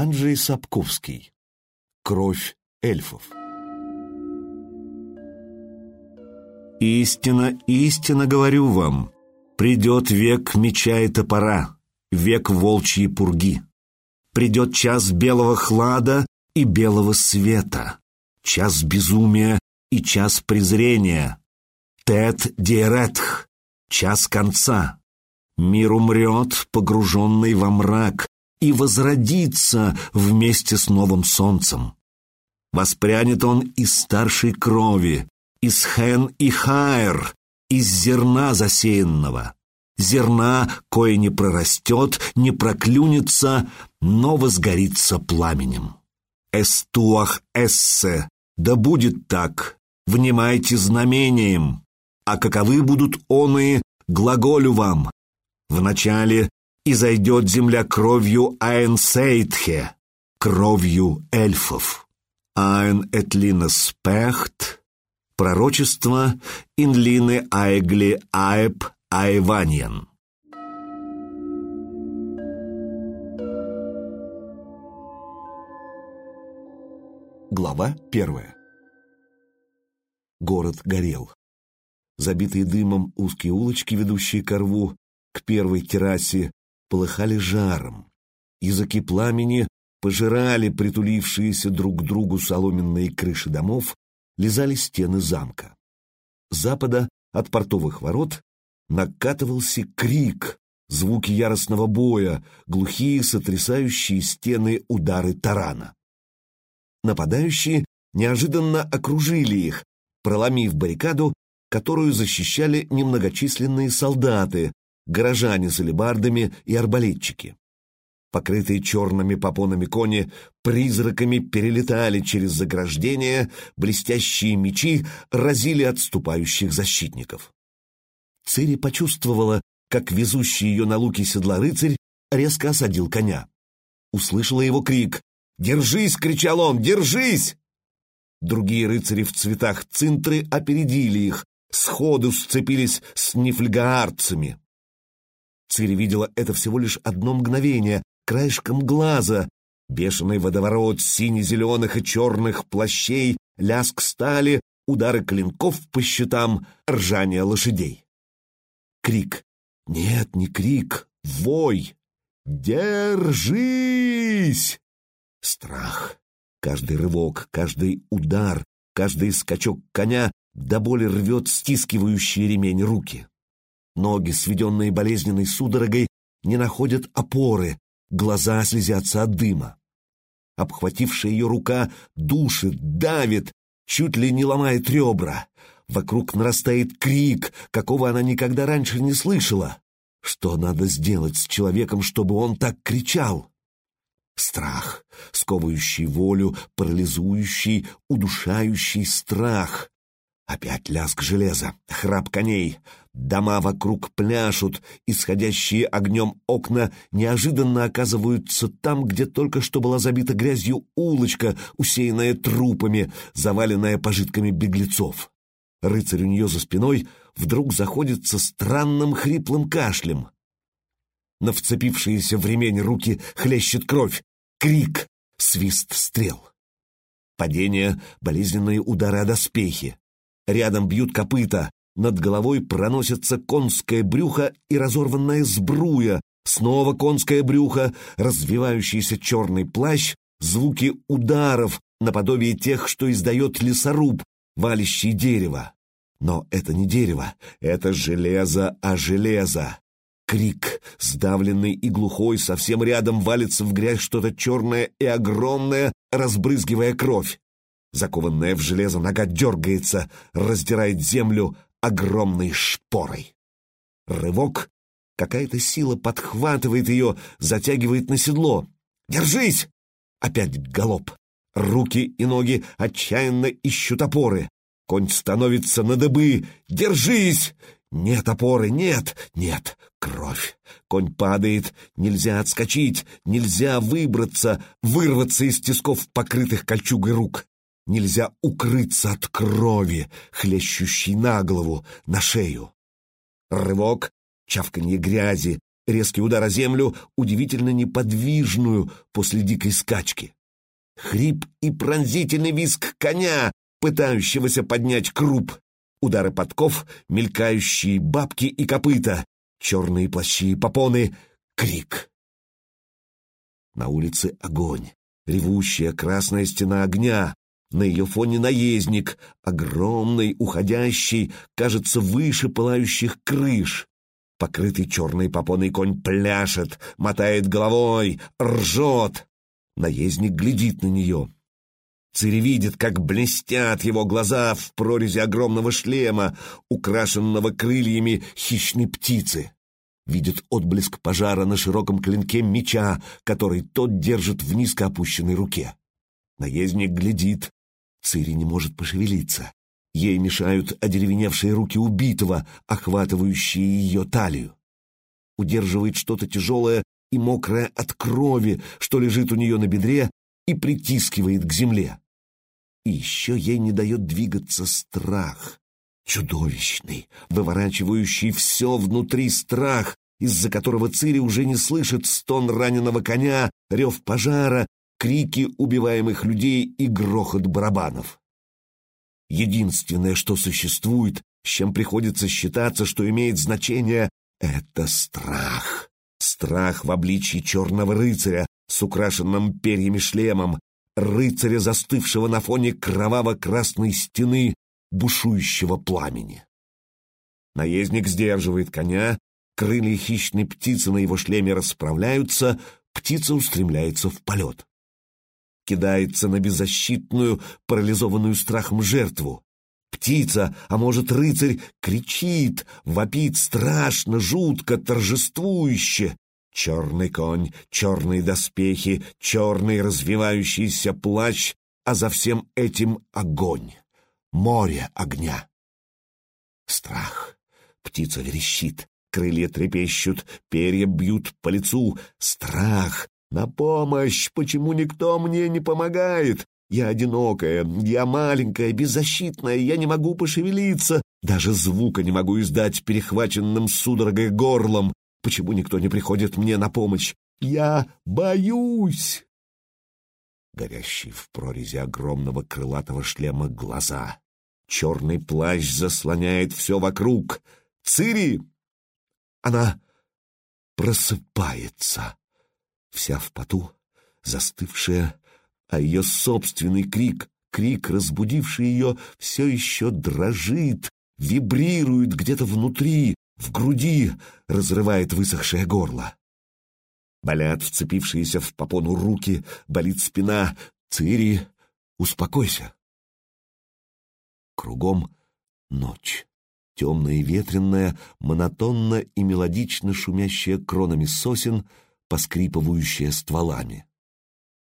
Анджей Сапковский. Кровь эльфов. Истина, истинно говорю вам, придет век меча и топора, век волчьей пурги. Придет час белого хлада и белого света, час безумия и час презрения. Тет диеретх, час конца. Мир умрет, погруженный во мрак, и возродится вместе с новым солнцем. Воспрянет он из старшей крови, из хен и хаэр, из зерна засеянного. Зерна, кое не прорастет, не проклюнется, но возгорится пламенем. Эстуах эссе, да будет так, внимайте знамением, а каковы будут оные, глаголю вам. Вначале и зайдет земля кровью Аэнсейтхе, кровью эльфов. Аэн Этлина Спехт, пророчество Инлины Аегли Аэб Айваньян. Глава первая. Город горел. Забитые дымом узкие улочки, ведущие к рву, к первой террасе, полыхали жаром. Языки пламени пожирали притулившиеся друг к другу соломенные крыши домов, лизали стены замка. С запада, от портовых ворот, накатывался крик, звуки яростного боя, глухие сотрясающие стены удары тарана. Нападающие неожиданно окружили их, проломив баррикаду, которую защищали немногочисленные солдаты, горожане с алебардами и арбалетчики. Покрытые черными попонами кони призраками перелетали через заграждения, блестящие мечи разили отступающих защитников. Цири почувствовала, как везущий ее на луке седла рыцарь резко осадил коня. Услышала его крик. «Держись!» — кричал он. «Держись!» Другие рыцари в цветах цинтры опередили их, сходу сцепились с нефльгаарцами. Цири видела это всего лишь одно мгновение, краешком глаза. Бешеный водоворот сине-зеленых и черных плащей, лязг стали, удары клинков по щитам, ржание лошадей. Крик. Нет, не крик, вой. «Держись!» Страх. Каждый рывок, каждый удар, каждый скачок коня до боли рвет стискивающие ремень руки. Ноги, сведенные болезненной судорогой, не находят опоры, глаза слезятся от дыма. Обхватившая ее рука душит, давит, чуть ли не ломает ребра. Вокруг нарастает крик, какого она никогда раньше не слышала. Что надо сделать с человеком, чтобы он так кричал? Страх, сковывающий волю, парализующий, удушающий страх. Опять лязг железа, храп коней. Дома вокруг пляшут, исходящие огнем окна неожиданно оказываются там, где только что была забита грязью улочка, усеянная трупами, заваленная пожитками беглецов. Рыцарь у нее за спиной вдруг заходится странным хриплым кашлем. На вцепившиеся в ремень руки хлещет кровь. Крик, свист стрел. Падение, болезненные удары о доспехи. Рядом бьют копыта, над головой проносится конское брюхо и разорванная сбруя, снова конское брюхо, развивающийся черный плащ, звуки ударов, наподобие тех, что издает лесоруб, валящий дерево. Но это не дерево, это железо, а железо. Крик, сдавленный и глухой, совсем рядом валится в грязь что-то черное и огромное, разбрызгивая кровь. Закованная в железо нога дергается, раздирает землю огромной шпорой. Рывок. Какая-то сила подхватывает ее, затягивает на седло. «Держись!» Опять галоп. Руки и ноги отчаянно ищут опоры. Конь становится на дыбы. «Держись!» Нет опоры, нет, нет, кровь. Конь падает, нельзя отскочить, нельзя выбраться, вырваться из тисков покрытых кольчугой рук. Нельзя укрыться от крови, хлещущей на голову, на шею. Рывок, чавканье грязи, резкий удар о землю, удивительно неподвижную после дикой скачки. Хрип и пронзительный визг коня, пытающегося поднять круп. Удары подков, мелькающие бабки и копыта, черные плащи и попоны, крик. На улице огонь, ревущая красная стена огня, на ее фоне наездник, огромный, уходящий, кажется, выше пылающих крыш. Покрытый черной попоной конь пляшет, мотает головой, ржет. Наездник глядит на нее. Цири видит, как блестят его глаза в прорези огромного шлема, украшенного крыльями хищной птицы. Видит отблеск пожара на широком клинке меча, который тот держит в низко опущенной руке. Наездник глядит, Цири не может пошевелиться. Ей мешают одеревеневшие руки убитого, охватывающие ее талию. Удерживает что-то тяжелое и мокрое от крови, что лежит у нее на бедре, и притискивает к земле. И еще ей не дает двигаться страх. Чудовищный, выворачивающий все внутри страх, из-за которого Цири уже не слышит стон раненого коня, рев пожара крики убиваемых людей и грохот барабанов. Единственное, что существует, с чем приходится считаться, что имеет значение, это страх. Страх в обличии черного рыцаря с украшенным перьями шлемом, рыцаря, застывшего на фоне кроваво-красной стены бушующего пламени. Наездник сдерживает коня, крылья хищной птицы на его шлеме расправляются, птица устремляется в полет кидается на беззащитную, парализованную страхом жертву. Птица, а может рыцарь, кричит, вопит страшно, жутко, торжествующе. Черный конь, черные доспехи, черный развивающийся плащ, а за всем этим огонь, море огня. Страх. Птица верещит, крылья трепещут, перья бьют по лицу. Страх, «На помощь! Почему никто мне не помогает? Я одинокая, я маленькая, беззащитная, я не могу пошевелиться, даже звука не могу издать перехваченным судорогой горлом. Почему никто не приходит мне на помощь? Я боюсь!» Горящие в прорези огромного крылатого шлема глаза. Черный плащ заслоняет все вокруг. «Цири!» Она просыпается вся в поту, застывшая, а ее собственный крик, крик, разбудивший ее, все еще дрожит, вибрирует где-то внутри, в груди, разрывает высохшее горло. Болят вцепившиеся в попону руки, болит спина. Цири, успокойся. Кругом ночь. Темная и ветренная, монотонно и мелодично шумящая кронами сосен — поскрипывающая стволами.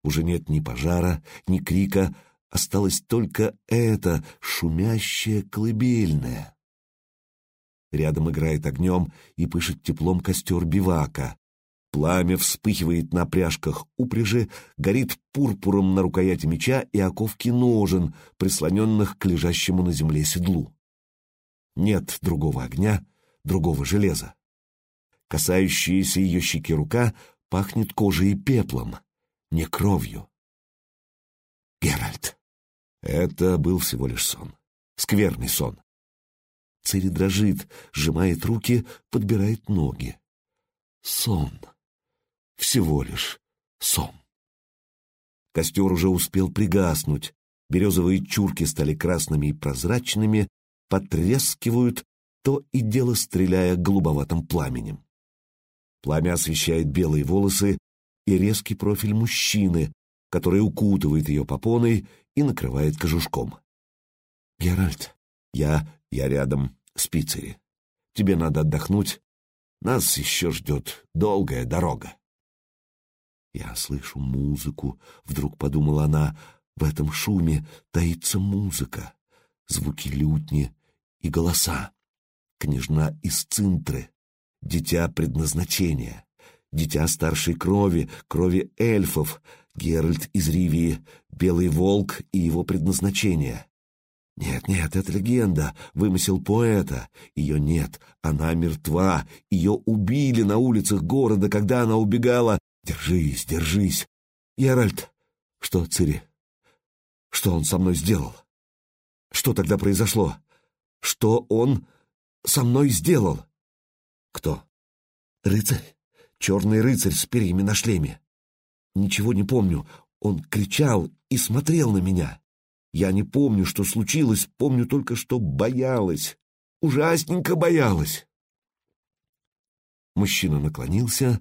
Уже нет ни пожара, ни крика, осталось только это шумящее колыбельное. Рядом играет огнем и пышет теплом костер бивака. Пламя вспыхивает на пряжках упряжи, горит пурпуром на рукояти меча и оковки ножен, прислоненных к лежащему на земле седлу. Нет другого огня, другого железа. Касающаяся ее щеки рука пахнет кожей и пеплом, не кровью. Геральт. Это был всего лишь сон. Скверный сон. Цири дрожит, сжимает руки, подбирает ноги. Сон. Всего лишь сон. Костер уже успел пригаснуть. Березовые чурки стали красными и прозрачными, потрескивают, то и дело стреляя голубоватым пламенем. Пламя освещает белые волосы и резкий профиль мужчины, который укутывает ее попоной и накрывает кожушком. «Геральт, я... я рядом, с Пиццери. Тебе надо отдохнуть. Нас еще ждет долгая дорога». «Я слышу музыку», — вдруг подумала она. «В этом шуме таится музыка, звуки лютни и голоса. Княжна из Цинтры, дитя предназначения, дитя старшей крови, крови эльфов, Геральт из Ривии, Белый Волк и его предназначение. Нет, нет, это легенда, вымысел поэта. Ее нет, она мертва. Ее убили на улицах города, когда она убегала. Держись, держись. Яральд, что, Цири? Что он со мной сделал? Что тогда произошло? Что он со мной сделал? Кто? Рыцарь. Черный рыцарь с перьями на шлеме. Ничего не помню. Он кричал и смотрел на меня. Я не помню, что случилось, помню только, что боялась. Ужасненько боялась. Мужчина наклонился,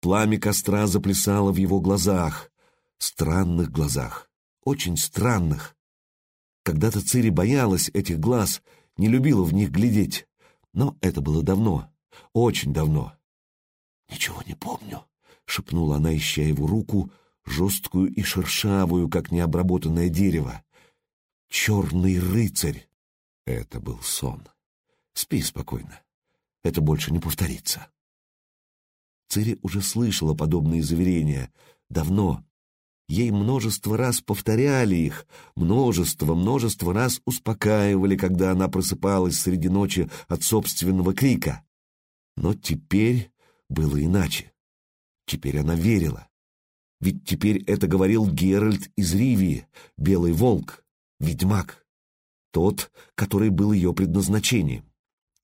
пламя костра заплясало в его глазах, странных глазах, очень странных. Когда-то Цири боялась этих глаз, не любила в них глядеть, но это было давно, очень давно. «Ничего не помню», — шепнула она, ища его руку, жесткую и шершавую, как необработанное дерево. Черный рыцарь. Это был сон. Спи спокойно. Это больше не повторится. Цири уже слышала подобные заверения. Давно. Ей множество раз повторяли их, множество, множество раз успокаивали, когда она просыпалась среди ночи от собственного крика. Но теперь было иначе. Теперь она верила. Ведь теперь это говорил Геральт из Ривии, Белый Волк ведьмак. Тот, который был ее предназначением,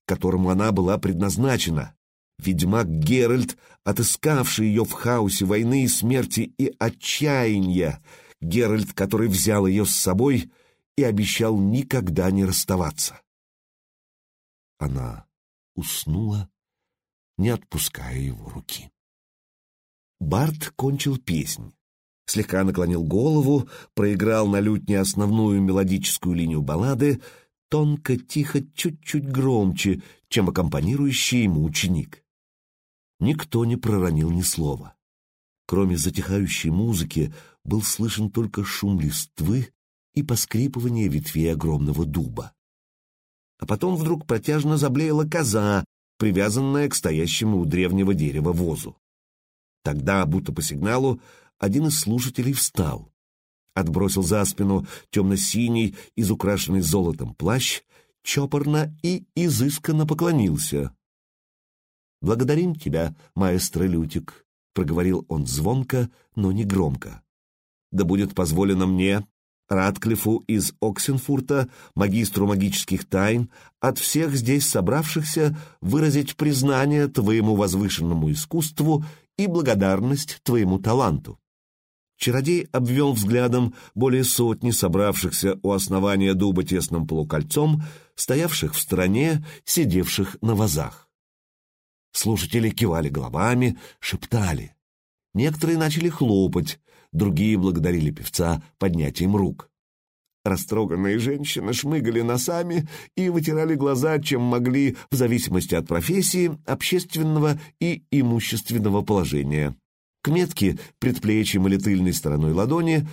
которому она была предназначена. Ведьмак Геральт, отыскавший ее в хаосе войны и смерти и отчаяния. Геральт, который взял ее с собой и обещал никогда не расставаться. Она уснула, не отпуская его руки. Барт кончил песнь слегка наклонил голову, проиграл на лютне основную мелодическую линию баллады, тонко, тихо, чуть-чуть громче, чем аккомпанирующий ему ученик. Никто не проронил ни слова. Кроме затихающей музыки был слышен только шум листвы и поскрипывание ветвей огромного дуба. А потом вдруг протяжно заблеяла коза, привязанная к стоящему у древнего дерева возу. Тогда, будто по сигналу, один из слушателей встал, отбросил за спину темно-синий, изукрашенный золотом плащ, чопорно и изысканно поклонился. «Благодарим тебя, маэстро Лютик», — проговорил он звонко, но не громко. «Да будет позволено мне, Радклифу из Оксенфурта, магистру магических тайн, от всех здесь собравшихся выразить признание твоему возвышенному искусству и благодарность твоему таланту. Чародей обвел взглядом более сотни собравшихся у основания дуба тесным полукольцом, стоявших в стороне, сидевших на вазах. Слушатели кивали головами, шептали. Некоторые начали хлопать, другие благодарили певца поднятием рук. Растроганные женщины шмыгали носами и вытирали глаза, чем могли, в зависимости от профессии, общественного и имущественного положения к метке предплечьем или тыльной стороной ладони,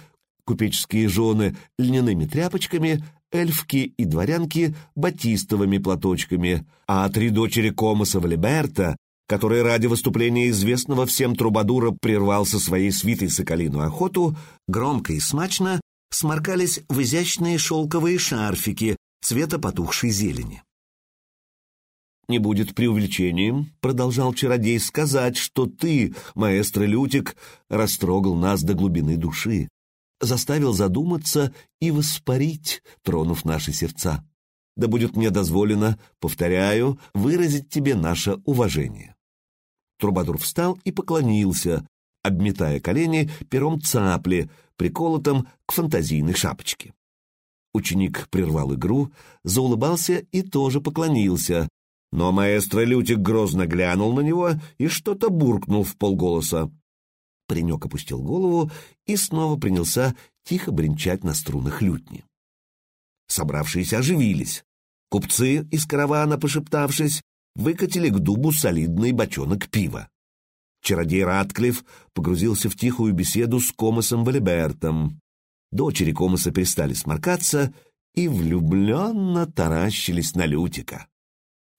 купеческие жены льняными тряпочками, эльфки и дворянки батистовыми платочками, а три дочери Комаса Валиберта, который ради выступления известного всем трубадура прервал со своей свитой соколиную охоту, громко и смачно сморкались в изящные шелковые шарфики цвета потухшей зелени. «Не будет преувеличением», — продолжал чародей, — «сказать, что ты, маэстро Лютик, растрогал нас до глубины души, заставил задуматься и воспарить, тронув наши сердца. Да будет мне дозволено, повторяю, выразить тебе наше уважение». Трубадур встал и поклонился, обметая колени пером цапли, приколотым к фантазийной шапочке. Ученик прервал игру, заулыбался и тоже поклонился, но маэстро Лютик грозно глянул на него и что-то буркнул в полголоса. Паренек опустил голову и снова принялся тихо бренчать на струнах лютни. Собравшиеся оживились. Купцы из каравана, пошептавшись, выкатили к дубу солидный бочонок пива. Чародей Ратклифф погрузился в тихую беседу с Комосом Валибертом. Дочери Комоса перестали сморкаться и влюбленно таращились на Лютика.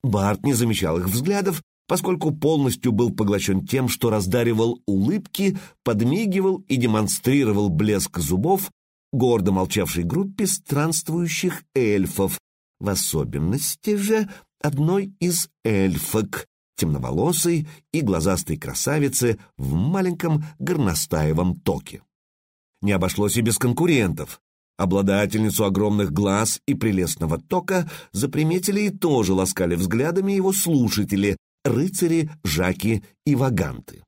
Барт не замечал их взглядов, поскольку полностью был поглощен тем, что раздаривал улыбки, подмигивал и демонстрировал блеск зубов гордо молчавшей группе странствующих эльфов, в особенности же одной из эльфок, темноволосой и глазастой красавицы в маленьком горностаевом токе. Не обошлось и без конкурентов. Обладательницу огромных глаз и прелестного тока заприметили и тоже ласкали взглядами его слушатели, рыцари, жаки и ваганты.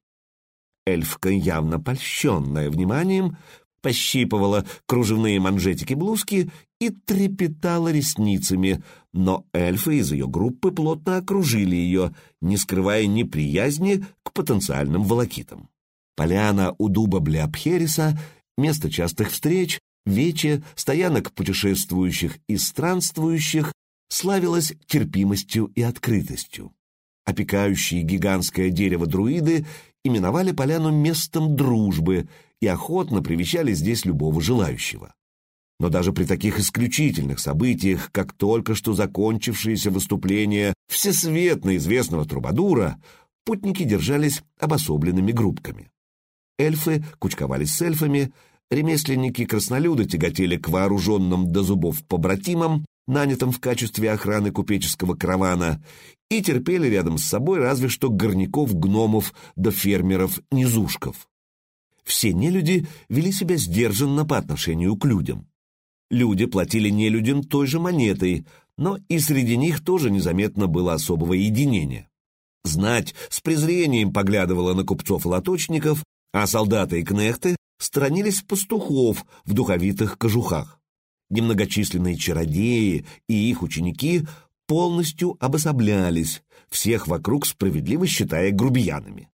Эльфка, явно польщенная вниманием, пощипывала кружевные манжетики блузки и трепетала ресницами, но эльфы из ее группы плотно окружили ее, не скрывая неприязни к потенциальным волокитам. Поляна у дуба Бляпхериса — место частых встреч, вече, стоянок путешествующих и странствующих, славилась терпимостью и открытостью. Опекающие гигантское дерево друиды именовали поляну местом дружбы и охотно привещали здесь любого желающего. Но даже при таких исключительных событиях, как только что закончившееся выступление всесветно известного трубадура, путники держались обособленными группками. Эльфы кучковались с эльфами, ремесленники-краснолюды тяготели к вооруженным до зубов побратимам, нанятым в качестве охраны купеческого каравана, и терпели рядом с собой разве что горняков-гномов да фермеров-низушков. Все нелюди вели себя сдержанно по отношению к людям. Люди платили нелюдям той же монетой, но и среди них тоже незаметно было особого единения. Знать с презрением поглядывала на купцов-лоточников, а солдаты и кнехты сторонились пастухов в духовитых кожухах. Немногочисленные чародеи и их ученики полностью обособлялись, всех вокруг справедливо считая грубиянами.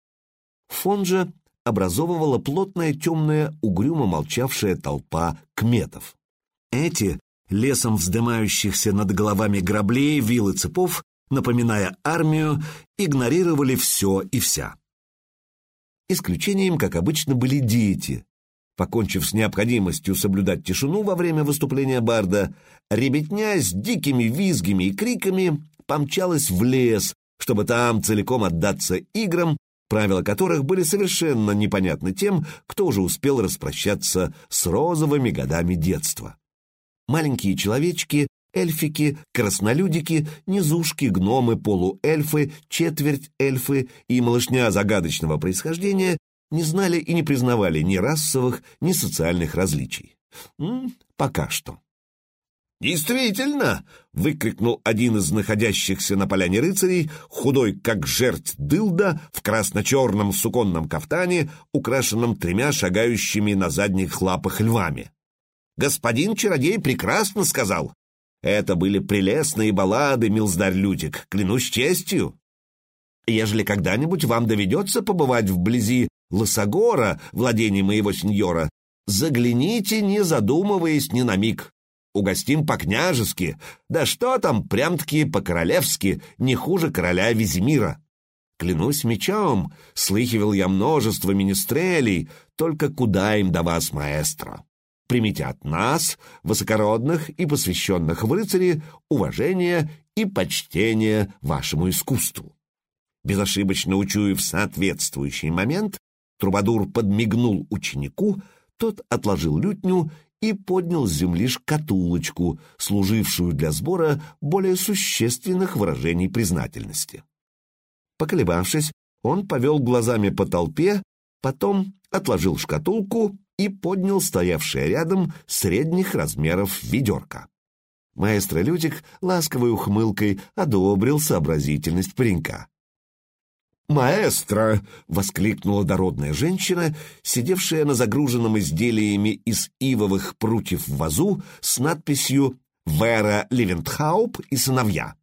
Фон же образовывала плотная темная, угрюмо молчавшая толпа кметов. Эти, лесом вздымающихся над головами граблей, вил и цепов, напоминая армию, игнорировали все и вся. Исключением, как обычно, были дети. Покончив с необходимостью соблюдать тишину во время выступления Барда, ребятня с дикими визгами и криками помчалась в лес, чтобы там целиком отдаться играм, правила которых были совершенно непонятны тем, кто уже успел распрощаться с розовыми годами детства. Маленькие человечки, эльфики, краснолюдики, низушки, гномы, полуэльфы, четверть эльфы и малышня загадочного происхождения не знали и не признавали ни расовых, ни социальных различий. М -м, пока что. «Действительно!» — выкрикнул один из находящихся на поляне рыцарей, худой как жерть дылда, в красно-черном суконном кафтане, украшенном тремя шагающими на задних лапах львами. Господин чародей прекрасно сказал. Это были прелестные баллады, милздарь Лютик, клянусь честью. Ежели когда-нибудь вам доведется побывать вблизи Лосогора, владения моего сеньора, загляните, не задумываясь ни на миг. Угостим по-княжески, да что там, прям-таки по-королевски, не хуже короля Визимира. Клянусь мечом, слыхивал я множество министрелей, только куда им до вас, маэстро? примите от нас, высокородных и посвященных в рыцари, уважение и почтение вашему искусству. Безошибочно учуяв соответствующий момент, Трубадур подмигнул ученику, тот отложил лютню и поднял с земли шкатулочку, служившую для сбора более существенных выражений признательности. Поколебавшись, он повел глазами по толпе, потом отложил шкатулку и поднял стоявшее рядом средних размеров ведерко. Маэстро Лютик ласковой ухмылкой одобрил сообразительность паренька. «Маэстро!» — воскликнула дородная женщина, сидевшая на загруженном изделиями из ивовых прутьев вазу с надписью «Вера Левентхауп и сыновья».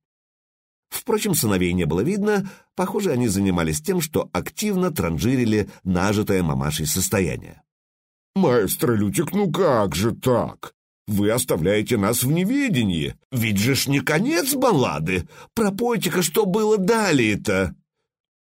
Впрочем, сыновей не было видно, похоже, они занимались тем, что активно транжирили нажитое мамашей состояние. «Маэстро Лютик, ну как же так? Вы оставляете нас в неведении. Ведь же ж не конец баллады. Пропойте-ка, что было далее-то!»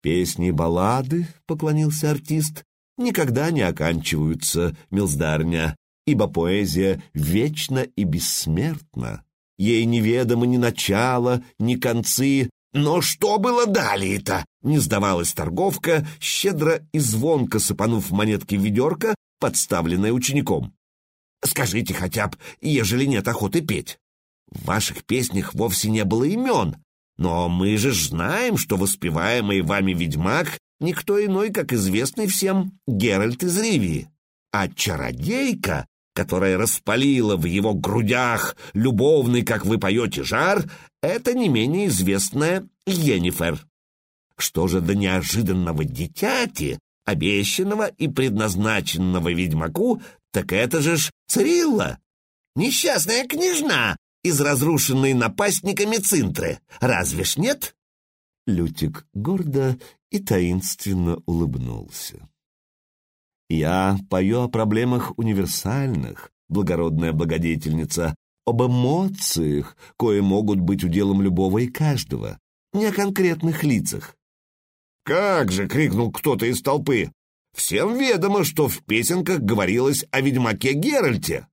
«Песни баллады», — поклонился артист, — «никогда не оканчиваются, милздарня, ибо поэзия вечна и бессмертна. Ей неведомо ни начало, ни концы, «Но что было далее-то?» — не сдавалась торговка, щедро и звонко сыпанув монетки в ведерко, подставленное учеником. Скажите хотя бы, ежели нет охоты петь. В ваших песнях вовсе не было имен, но мы же знаем, что воспеваемый вами ведьмак никто иной, как известный всем Геральт из Ривии. А чародейка, которая распалила в его грудях любовный, как вы поете, жар, это не менее известная Йеннифер. Что же до неожиданного дитяти, обещанного и предназначенного ведьмаку, так это же ж Цирилла, несчастная княжна из разрушенной напастниками Цинтры. Разве ж нет? Лютик гордо и таинственно улыбнулся. Я пою о проблемах универсальных, благородная благодетельница, об эмоциях, кое могут быть уделом любого и каждого, не о конкретных лицах. «Как же!» — крикнул кто-то из толпы. «Всем ведомо, что в песенках говорилось о ведьмаке Геральте».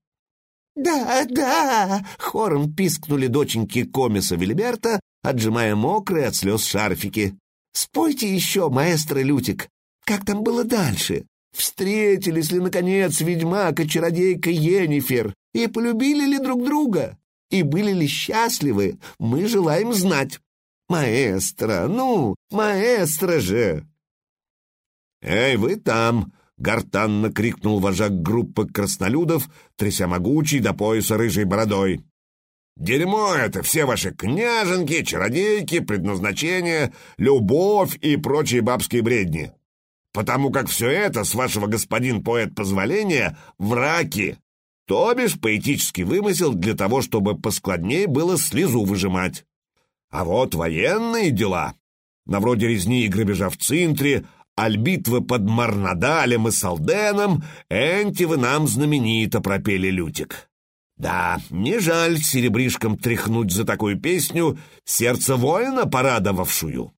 «Да, да!» — хором пискнули доченьки комиса Вильберта, отжимая мокрые от слез шарфики. «Спойте еще, маэстро Лютик, как там было дальше? Встретились ли, наконец, ведьмак и чародейка Енифер, и полюбили ли друг друга? И были ли счастливы? Мы желаем знать. Маэстро, ну, маэстро же!» «Эй, вы там!» — гортанно крикнул вожак группы краснолюдов, тряся могучий до пояса рыжей бородой. «Дерьмо это! Все ваши княженки, чародейки, предназначения, любовь и прочие бабские бредни! Потому как все это, с вашего господин поэт позволения, враки, то бишь поэтический вымысел для того, чтобы поскладнее было слезу выжимать. А вот военные дела, на вроде резни и грабежа в Цинтре, аль битвы под Марнадалем и Салденом, энти вы нам знаменито пропели Лютик. Да, не жаль серебришком тряхнуть за такую песню сердце воина, порадовавшую.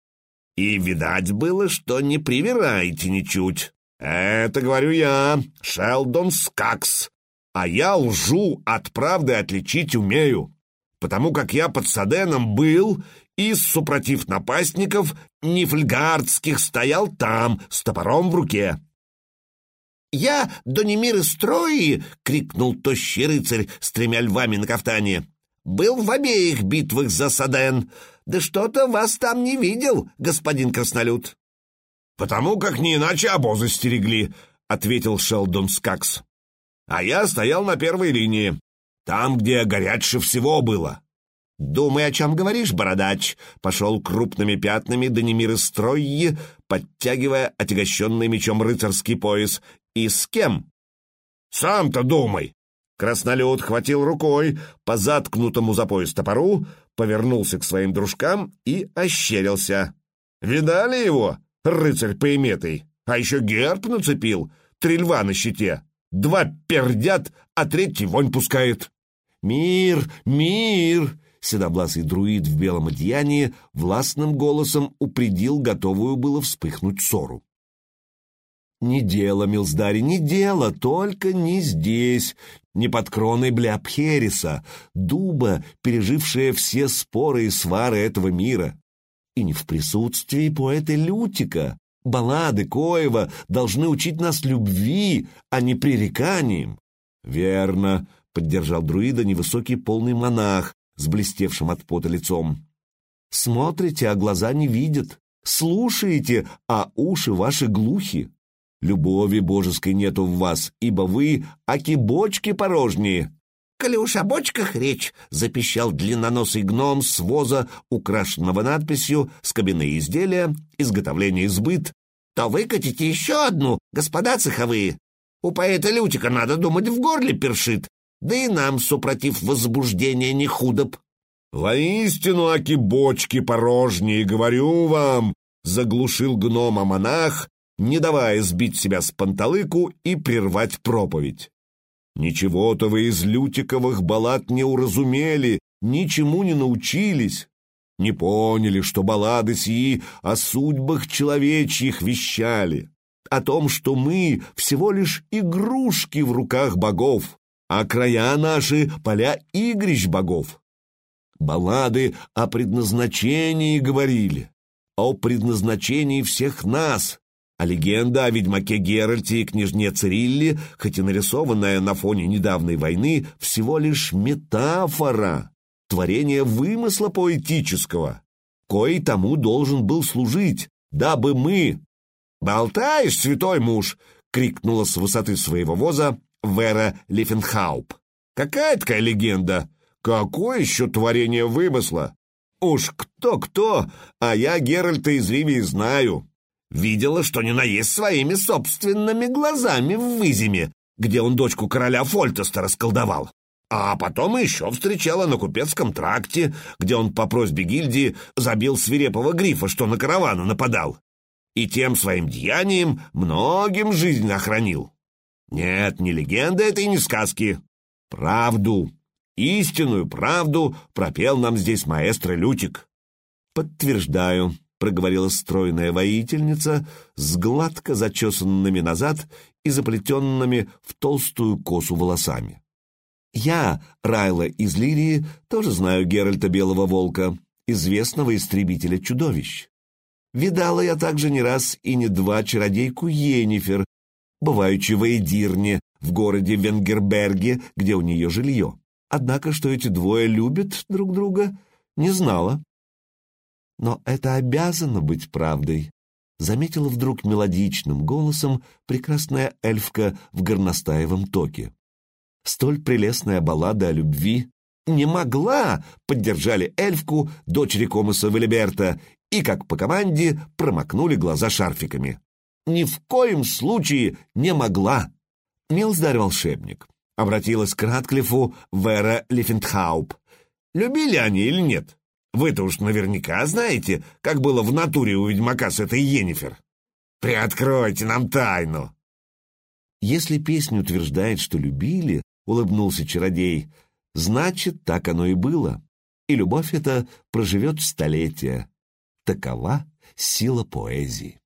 И видать было, что не привираете ничуть. Это, говорю я, Шелдон Скакс. А я лжу от правды отличить умею. Потому как я под Саденом был и, супротив напастников, Нифльгардских стоял там, с топором в руке. «Я, Донимир из Трои!» — крикнул тощий рыцарь с тремя львами на кафтане. «Был в обеих битвах за Саден. Да что-то вас там не видел, господин Краснолюд». «Потому как не иначе обозы стерегли», — ответил Шелдон Скакс. «А я стоял на первой линии, там, где горячше всего было». «Думай, о чем говоришь, бородач!» — пошел крупными пятнами Данимир из Тройи, подтягивая отягощенный мечом рыцарский пояс. «И с кем?» «Сам-то думай!» Краснолюд хватил рукой по заткнутому за пояс топору, повернулся к своим дружкам и ощерился. «Видали его, рыцарь поиметый? А еще герб нацепил, три льва на щите. Два пердят, а третий вонь пускает». «Мир! Мир!» Седобласый друид в белом одеянии властным голосом упредил готовую было вспыхнуть ссору. «Не дело, Милздари, не дело, только не здесь, не под кроной Бляпхериса, дуба, пережившая все споры и свары этого мира, и не в присутствии поэта Лютика. Баллады Коева должны учить нас любви, а не пререканиям». «Верно», — поддержал друида невысокий полный монах, с блестевшим от пота лицом. «Смотрите, а глаза не видят, слушаете, а уши ваши глухи. Любови божеской нету в вас, ибо вы аки бочки порожние». «Коли уж о бочках речь», — запищал длинноносый гном с воза, украшенного надписью «С кабины изделия, изготовление и сбыт», то выкатите еще одну, господа цеховые. У поэта Лютика, надо думать, в горле першит, да и нам, супротив возбуждения, не худо б. «Воистину, аки бочки порожние, говорю вам!» — заглушил гнома монах, не давая сбить себя с панталыку и прервать проповедь. «Ничего-то вы из лютиковых баллад не уразумели, ничему не научились, не поняли, что баллады сии о судьбах человечьих вещали, о том, что мы всего лишь игрушки в руках богов, а края наши — поля игрищ богов. Баллады о предназначении говорили, о предназначении всех нас, А легенда о ведьмаке Геральте и княжне Цирилле, хоть и нарисованная на фоне недавней войны, всего лишь метафора, творение вымысла поэтического, кой тому должен был служить, дабы мы... «Болтаешь, святой муж!» — крикнула с высоты своего воза Вера Лифенхауп. «Какая такая легенда? Какое еще творение вымысла? Уж кто-кто, а я Геральта из Ривии знаю. Видела, что не наесть своими собственными глазами в Вызиме, где он дочку короля Фольтеста расколдовал. А потом еще встречала на купецком тракте, где он по просьбе гильдии забил свирепого грифа, что на караваны нападал. И тем своим деянием многим жизнь охранил. Нет, не легенда это и не сказки. Правду, истинную правду пропел нам здесь маэстро Лютик. Подтверждаю, — проговорила стройная воительница с гладко зачесанными назад и заплетенными в толстую косу волосами. «Я, Райла из Лирии, тоже знаю Геральта Белого Волка, известного истребителя чудовищ. Видала я также не раз и не два чародейку Йеннифер, бывающей в Эйдирне, в городе Венгерберге, где у нее жилье. Однако, что эти двое любят друг друга, не знала. Но это обязано быть правдой, заметила вдруг мелодичным голосом прекрасная эльфка в горностаевом токе. Столь прелестная баллада о любви не могла, поддержали эльфку, дочери комуса Велиберта, и, как по команде, промокнули глаза шарфиками. Ни в коем случае не могла. Милздарь волшебник. Обратилась к Ратклифу Вера Лифентхауп. Любили они или нет? Вы-то уж наверняка знаете, как было в натуре у ведьмака с этой Йеннифер. Приоткройте нам тайну. Если песня утверждает, что любили, улыбнулся чародей, значит, так оно и было. И любовь эта проживет столетия. Такова сила поэзии.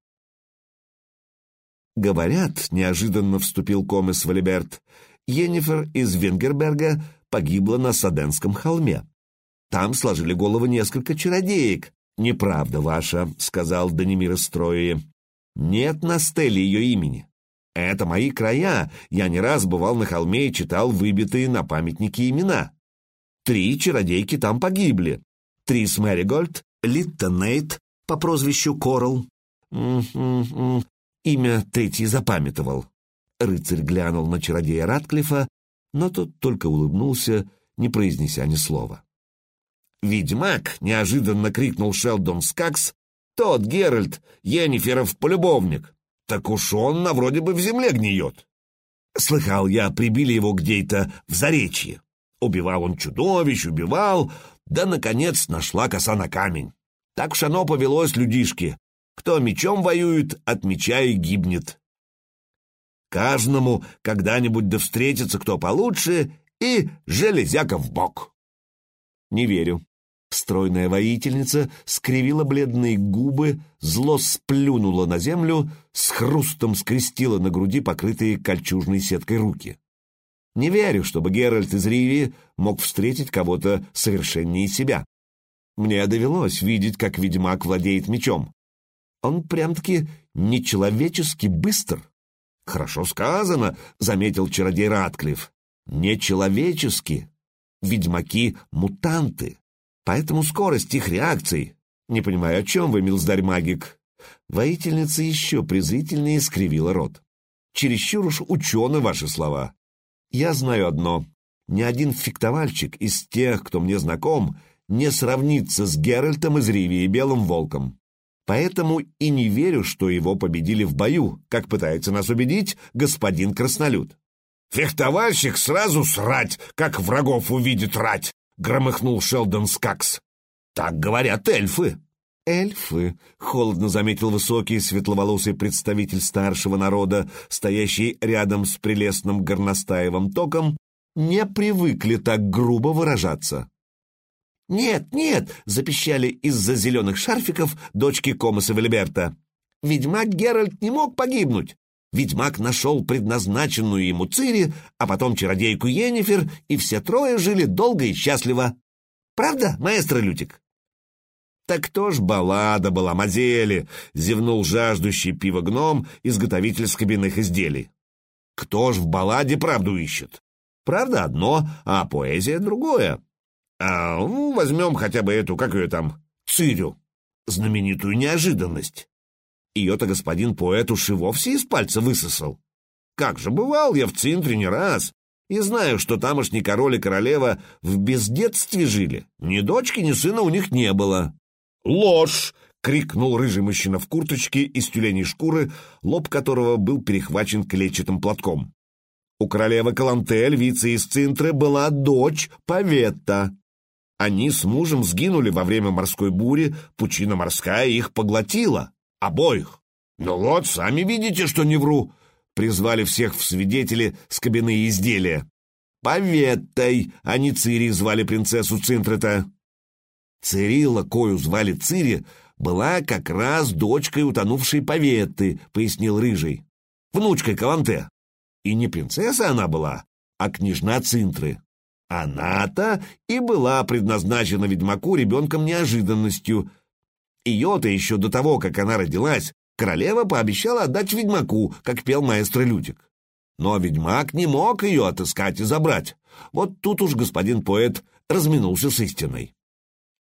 Говорят, неожиданно вступил комес Валиберт, Йеннифер из Венгерберга погибла на Саденском холме. Там сложили головы несколько чародеек. «Неправда ваша», — сказал Данимир Строи. «Нет на стеле ее имени. Это мои края. Я не раз бывал на холме и читал выбитые на памятнике имена. Три чародейки там погибли. Трис Мэригольд, Литта Нейт по прозвищу Корл. Имя третий запамятовал. Рыцарь глянул на чародея Ратклифа, но тот только улыбнулся, не произнеся ни слова. «Ведьмак!» — неожиданно крикнул Шелдон Скакс. «Тот Геральт, Йенниферов полюбовник! Так уж он на вроде бы в земле гниет!» Слыхал я, прибили его где-то в Заречье. Убивал он чудовищ, убивал, да, наконец, нашла коса на камень. Так уж оно повелось, людишки. Кто мечом воюет, от меча и гибнет. Каждому когда-нибудь да встретится кто получше, и железяка в бок. Не верю. Стройная воительница скривила бледные губы, зло сплюнула на землю, с хрустом скрестила на груди покрытые кольчужной сеткой руки. Не верю, чтобы Геральт из Риви мог встретить кого-то совершеннее себя. Мне довелось видеть, как ведьмак владеет мечом. Он прям-таки нечеловечески быстр. «Хорошо сказано», — заметил чародей Ратклифф. «Нечеловечески. Ведьмаки — мутанты. Поэтому скорость их реакций... Не понимаю, о чем вы, милздарь магик?» Воительница еще презрительнее скривила рот. «Чересчур уж учены ваши слова. Я знаю одно. Ни один фехтовальщик из тех, кто мне знаком, не сравнится с Геральтом из Ривии и Белым Волком. Поэтому и не верю, что его победили в бою, как пытается нас убедить господин Краснолюд. «Фехтовальщик сразу срать, как врагов увидит рать!» — громыхнул Шелдон Скакс. «Так говорят эльфы!» «Эльфы», — холодно заметил высокий светловолосый представитель старшего народа, стоящий рядом с прелестным горностаевым током, не привыкли так грубо выражаться. «Нет, нет!» — запищали из-за зеленых шарфиков дочки Комаса Вельберта. «Ведьмак Геральт не мог погибнуть. Ведьмак нашел предназначенную ему Цири, а потом чародейку Йеннифер, и все трое жили долго и счастливо. Правда, маэстро Лютик?» «Так кто ж баллада была, мазели?» — зевнул жаждущий пиво гном, изготовитель скобяных изделий. «Кто ж в балладе правду ищет? Правда одно, а поэзия другое. А ну, возьмем хотя бы эту, как ее там, Цирю, знаменитую неожиданность. Ее-то господин поэт уж и вовсе из пальца высосал. Как же, бывал я в центре не раз, и знаю, что тамошний король и королева в бездетстве жили. Ни дочки, ни сына у них не было. «Ложь!» — крикнул рыжий мужчина в курточке из тюленей шкуры, лоб которого был перехвачен клетчатым платком. У королевы Каланте, львицы из Цинтры, была дочь Паветта. Они с мужем сгинули во время морской бури, пучина морская их поглотила. Обоих. Ну вот, сами видите, что не вру. Призвали всех в свидетели с кабины изделия. Поветтой, а не Цири звали принцессу Цинтрета. Цирила, кою звали Цири, была как раз дочкой утонувшей Поветты, пояснил Рыжий. Внучкой Каланте. И не принцесса она была, а княжна Цинтры. Она-то и была предназначена ведьмаку ребенком неожиданностью. Ее-то еще до того, как она родилась, королева пообещала отдать ведьмаку, как пел маэстро Лютик. Но ведьмак не мог ее отыскать и забрать. Вот тут уж господин поэт разминулся с истиной.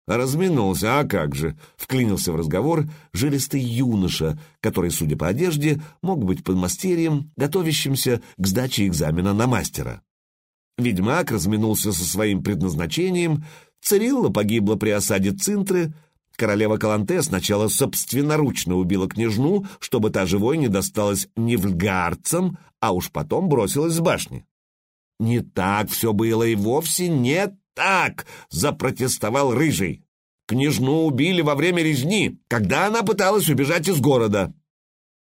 Разминулся, а как же, вклинился в разговор жилистый юноша, который, судя по одежде, мог быть подмастерьем, готовящимся к сдаче экзамена на мастера. Ведьмак разминулся со своим предназначением, Цирилла погибла при осаде Цинтры, королева Каланте сначала собственноручно убила княжну, чтобы та живой не досталась невльгарцам, а уж потом бросилась с башни. «Не так все было и вовсе не так!» — запротестовал Рыжий. «Княжну убили во время резни, когда она пыталась убежать из города».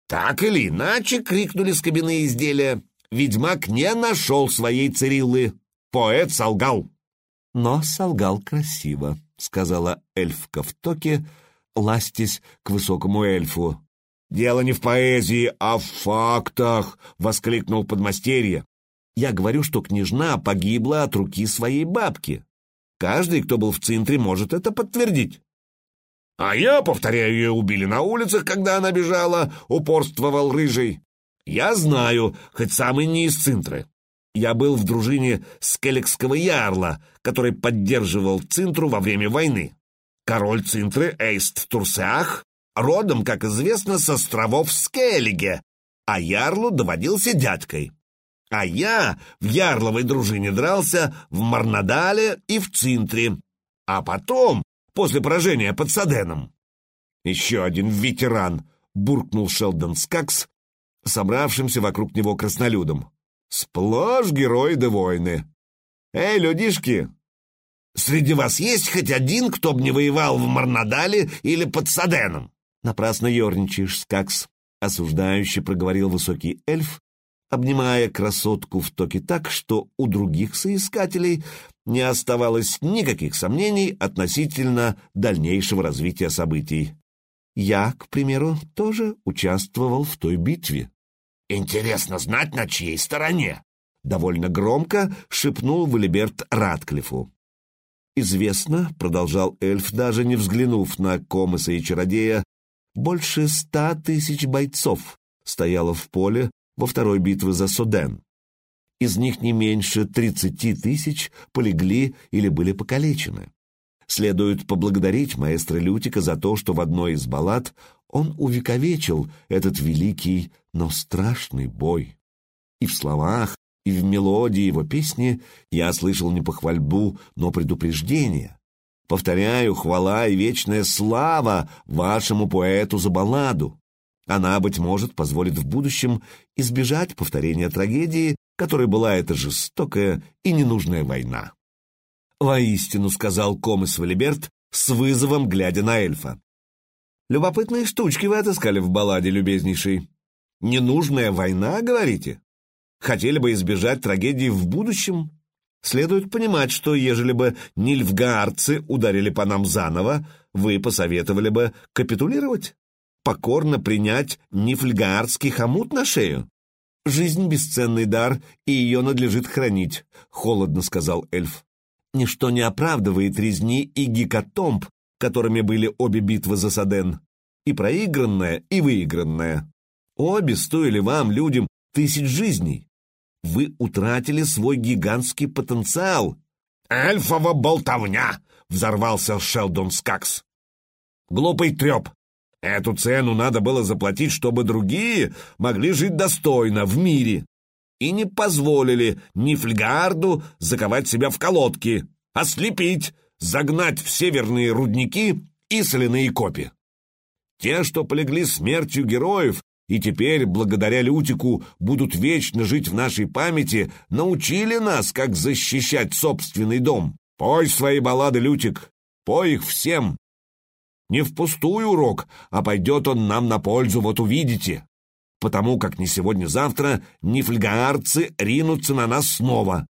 «Так или иначе!» — крикнули с кабины изделия. «Ведьмак не нашел своей Цириллы. Поэт солгал». «Но солгал красиво», — сказала эльфка в токе, ластясь к высокому эльфу. «Дело не в поэзии, а в фактах!» — воскликнул подмастерье. Я говорю, что княжна погибла от руки своей бабки. Каждый, кто был в центре, может это подтвердить. «А я, повторяю, ее убили на улицах, когда она бежала», — упорствовал Рыжий. «Я знаю, хоть сам и не из Цинтры. Я был в дружине Скеллекского ярла, который поддерживал Цинтру во время войны. Король Цинтры Эйст Турсеах родом, как известно, с островов Скеллиге, а ярлу доводился дядькой. А я в Ярловой дружине дрался в Марнадале и в Цинтре. А потом, после поражения под Саденом. Еще один ветеран, буркнул Шелдон Скакс, собравшимся вокруг него краснолюдом. Сплошь герои да войны. Эй, людишки, среди вас есть хоть один, кто бы не воевал в Марнадале или под Саденом? Напрасно ерничаешь, Скакс, осуждающий проговорил высокий эльф, обнимая красотку в токе так, что у других соискателей не оставалось никаких сомнений относительно дальнейшего развития событий. Я, к примеру, тоже участвовал в той битве. «Интересно знать, на чьей стороне?» — довольно громко шепнул Валиберт Ратклифу. «Известно», — продолжал эльф, даже не взглянув на комыса и чародея, «больше ста тысяч бойцов стояло в поле во второй битве за Суден. Из них не меньше 30 тысяч полегли или были покалечены. Следует поблагодарить маэстро Лютика за то, что в одной из баллад он увековечил этот великий, но страшный бой. И в словах, и в мелодии его песни я слышал не похвальбу, но предупреждение. Повторяю, хвала и вечная слава вашему поэту за балладу. Она, быть может, позволит в будущем избежать повторения трагедии, которой была эта жестокая и ненужная война. «Воистину», — сказал Комес Валиберт, с вызовом глядя на эльфа. «Любопытные штучки вы отыскали в балладе, любезнейший. Ненужная война, говорите? Хотели бы избежать трагедии в будущем? Следует понимать, что ежели бы нильфгаарцы ударили по нам заново, вы посоветовали бы капитулировать?» покорно принять нифльгаарский хомут на шею? Жизнь — бесценный дар, и ее надлежит хранить, — холодно сказал эльф. Ничто не оправдывает резни и гекатомб, которыми были обе битвы за Саден, и проигранная, и выигранная. Обе стоили вам, людям, тысяч жизней. Вы утратили свой гигантский потенциал. «Эльфова болтовня!» — взорвался Шелдон Скакс. «Глупый треп! Эту цену надо было заплатить, чтобы другие могли жить достойно в мире. И не позволили Нифльгарду заковать себя в колодки, ослепить, загнать в северные рудники и соляные копи. Те, что полегли смертью героев, и теперь, благодаря Лютику, будут вечно жить в нашей памяти, научили нас, как защищать собственный дом. Пой свои баллады, Лютик, пой их всем. Не впустую урок, а пойдет он нам на пользу, вот увидите. Потому как ни сегодня-завтра нифльгаарцы ринутся на нас снова.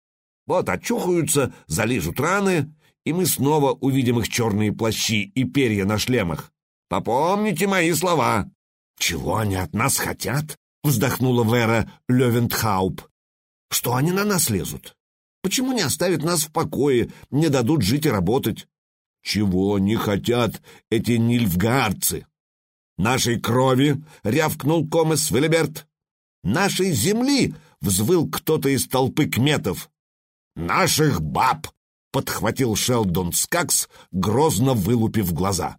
Вот очухаются, залижут раны, и мы снова увидим их черные плащи и перья на шлемах. Попомните мои слова. «Чего они от нас хотят?» — вздохнула Вера Левентхауп. «Что они на нас лезут? Почему не оставят нас в покое, не дадут жить и работать? Чего не хотят эти нильфгаарцы?» «Нашей крови!» — рявкнул Комес Велиберт. «Нашей земли!» — взвыл кто-то из толпы кметов. «Наших баб!» — подхватил Шелдон Скакс, грозно вылупив глаза.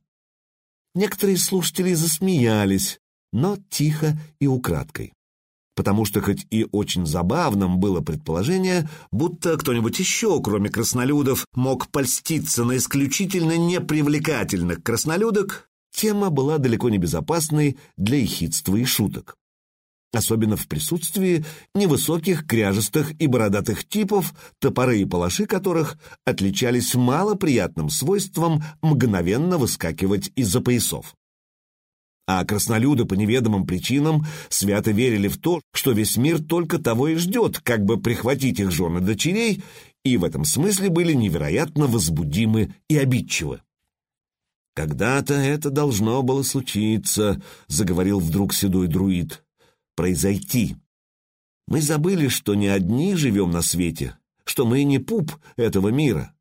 Некоторые слушатели засмеялись, но тихо и украдкой. Потому что хоть и очень забавным было предположение, будто кто-нибудь еще, кроме краснолюдов, мог польститься на исключительно непривлекательных краснолюдок, тема была далеко не безопасной для ехидства и шуток. Особенно в присутствии невысоких, кряжестых и бородатых типов, топоры и палаши которых отличались малоприятным свойством мгновенно выскакивать из-за поясов. А краснолюды по неведомым причинам свято верили в то, что весь мир только того и ждет, как бы прихватить их жены дочерей, и в этом смысле были невероятно возбудимы и обидчивы. «Когда-то это должно было случиться», — заговорил вдруг седой друид. «Произойти. Мы забыли, что не одни живем на свете, что мы не пуп этого мира.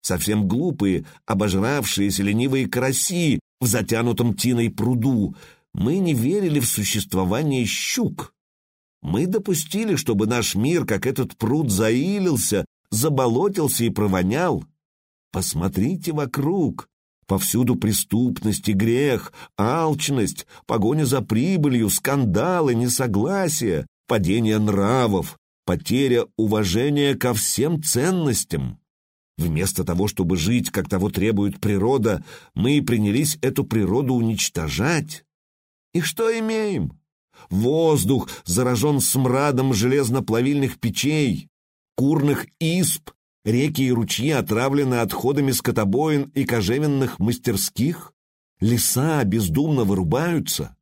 Совсем глупые, обожравшиеся ленивые караси в затянутом тиной пруду. Мы не верили в существование щук. Мы допустили, чтобы наш мир, как этот пруд, заилился, заболотился и провонял. Посмотрите вокруг. Повсюду преступность и грех, алчность, погоня за прибылью, скандалы, несогласия, падение нравов, потеря уважения ко всем ценностям. Вместо того, чтобы жить, как того требует природа, мы принялись эту природу уничтожать. И что имеем? Воздух заражен смрадом железноплавильных печей, курных исп, реки и ручьи отравлены отходами скотобоин и кожевенных мастерских, леса бездумно вырубаются,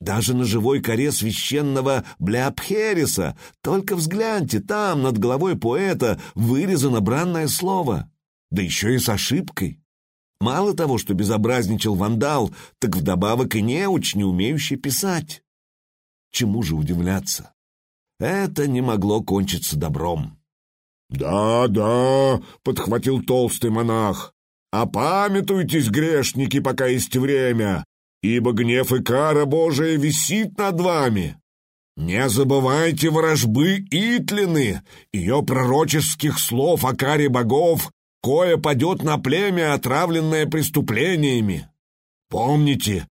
даже на живой коре священного Бляпхериса, только взгляньте, там, над головой поэта, вырезано бранное слово, да еще и с ошибкой. Мало того, что безобразничал вандал, так вдобавок и неуч, не умеющий писать. Чему же удивляться? Это не могло кончиться добром. «Да, да», — подхватил толстый монах, — «опамятуйтесь, грешники, пока есть время, ибо гнев и кара Божия висит над вами. Не забывайте ворожбы Итлины, ее пророческих слов о каре богов, кое падет на племя, отравленное преступлениями. Помните,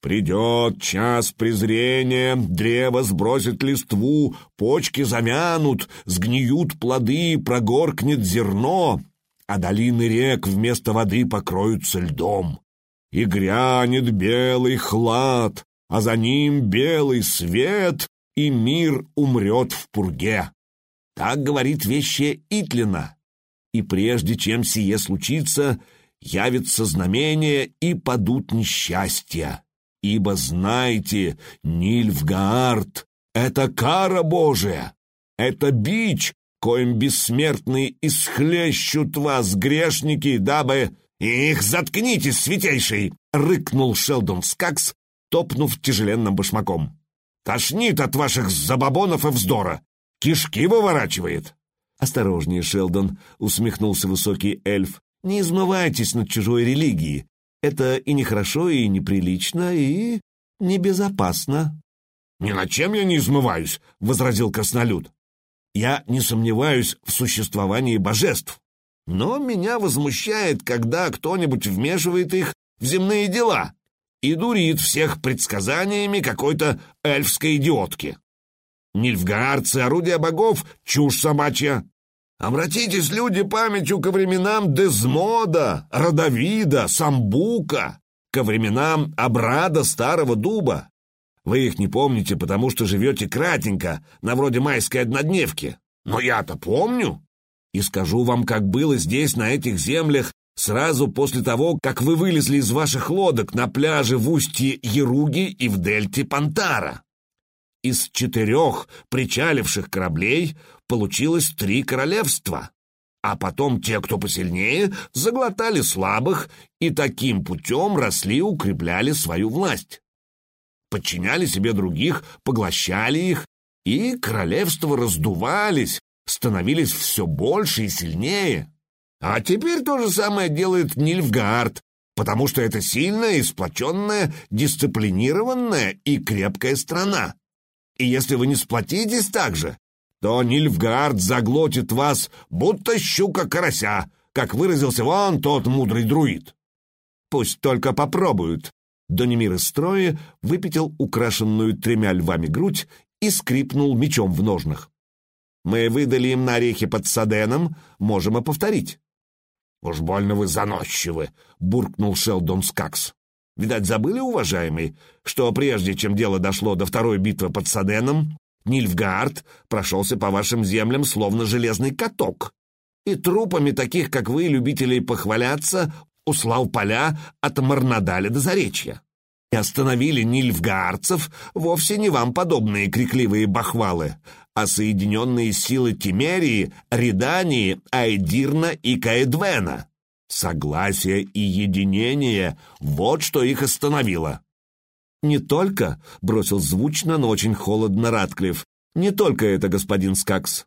придет час презрения, древо сбросит листву, почки замянут, сгниют плоды, прогоркнет зерно, а долины рек вместо воды покроются льдом и грянет белый хлад, а за ним белый свет, и мир умрет в пурге. Так говорит вещее Итлина. И прежде чем сие случится, явится знамение и падут несчастья. Ибо знайте, Нильфгаард — это кара Божия, это бич, коим бессмертные исхлещут вас, грешники, дабы «Их заткнитесь, святейший!» — рыкнул Шелдон Скакс, топнув тяжеленным башмаком. «Тошнит от ваших забабонов и вздора! Кишки выворачивает!» «Осторожнее, Шелдон!» — усмехнулся высокий эльф. Не измывайтесь над чужой религией. Это и нехорошо, и неприлично, и небезопасно. «Ни над чем я не измываюсь», — возразил Краснолюд. «Я не сомневаюсь в существовании божеств, но меня возмущает, когда кто-нибудь вмешивает их в земные дела и дурит всех предсказаниями какой-то эльфской идиотки. Нильфгаарцы — орудия богов, чушь собачья. Обратитесь, люди, памятью ко временам Дезмода, Родовида, Самбука, ко временам Абрада Старого Дуба. Вы их не помните, потому что живете кратенько, на вроде майской однодневки. Но я-то помню. И скажу вам, как было здесь, на этих землях, сразу после того, как вы вылезли из ваших лодок на пляже в устье Еруги и в дельте Пантара. Из четырех причаливших кораблей получилось три королевства, а потом те, кто посильнее, заглотали слабых и таким путем росли и укрепляли свою власть. Подчиняли себе других, поглощали их, и королевства раздувались, становились все больше и сильнее. А теперь то же самое делает Нильфгаард, потому что это сильная, сплоченная, дисциплинированная и крепкая страна. И если вы не сплотитесь так же, то Нильфгаард заглотит вас, будто щука карася, как выразился вон тот мудрый друид. Пусть только попробуют. Донимир из строя выпятил украшенную тремя львами грудь и скрипнул мечом в ножнах. Мы выдали им на орехи под Саденом, можем и повторить. «Уж больно вы заносчивы», — буркнул Шелдон Скакс. «Видать, забыли, уважаемый, что прежде чем дело дошло до второй битвы под Саденом, Нильфгаард прошелся по вашим землям словно железный каток, и трупами таких, как вы, любителей похваляться, услал поля от Марнадаля до Заречья. И остановили нильфгаарцев вовсе не вам подобные крикливые бахвалы, а соединенные силы Тимерии, Редании, Айдирна и Каэдвена. Согласие и единение — вот что их остановило. «Не только», — бросил звучно, но очень холодно Ратклифф, «не только это, господин Скакс».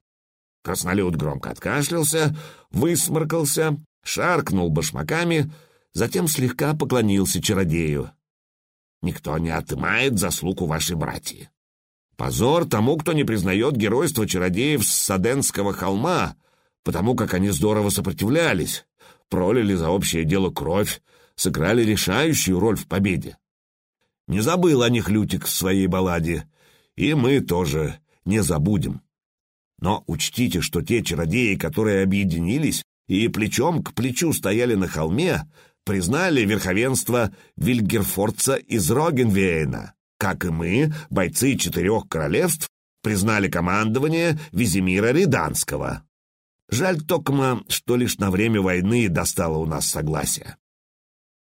Краснолюд громко откашлялся, высморкался, шаркнул башмаками, затем слегка поклонился чародею. «Никто не отымает заслугу вашей братьи. Позор тому, кто не признает геройство чародеев с Саденского холма, потому как они здорово сопротивлялись, пролили за общее дело кровь, сыграли решающую роль в победе. Не забыл о них Лютик в своей балладе, и мы тоже не забудем. Но учтите, что те чародеи, которые объединились и плечом к плечу стояли на холме, признали верховенство Вильгерфорца из Рогенвейна, как и мы, бойцы четырех королевств, признали командование Визимира Риданского. Жаль токма, что лишь на время войны достало у нас согласие.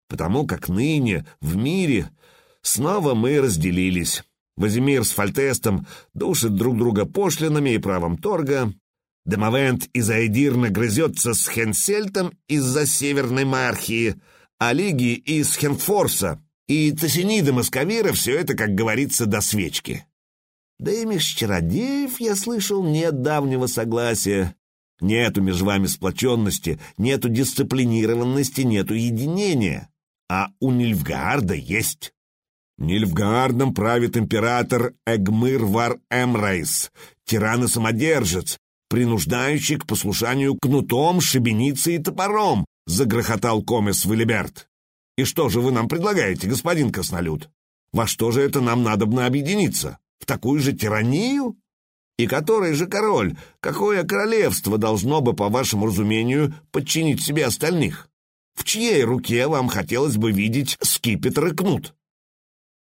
Потому как ныне в мире снова мы разделились. Вазимир с Фальтестом душит друг друга пошлинами и правом торга. Демовент из Айдирна грызется с Хенсельтом из-за Северной Мархии, а Лиги из Хенфорса и Тосинида Московира все это, как говорится, до свечки. Да и меж чародеев, я слышал, нет давнего согласия. Нету между вами сплоченности, нету дисциплинированности, нету единения. А у Нильфгаарда есть. Нильфгаардом правит император Эгмыр Вар Эмрейс, тиран и самодержец, принуждающий к послушанию кнутом, шибеницей и топором, загрохотал комес Виллиберт. И что же вы нам предлагаете, господин Краснолюд? Во что же это нам надобно объединиться? В такую же тиранию? И который же король, какое королевство должно бы, по вашему разумению, подчинить себе остальных? В чьей руке вам хотелось бы видеть скипетр и кнут?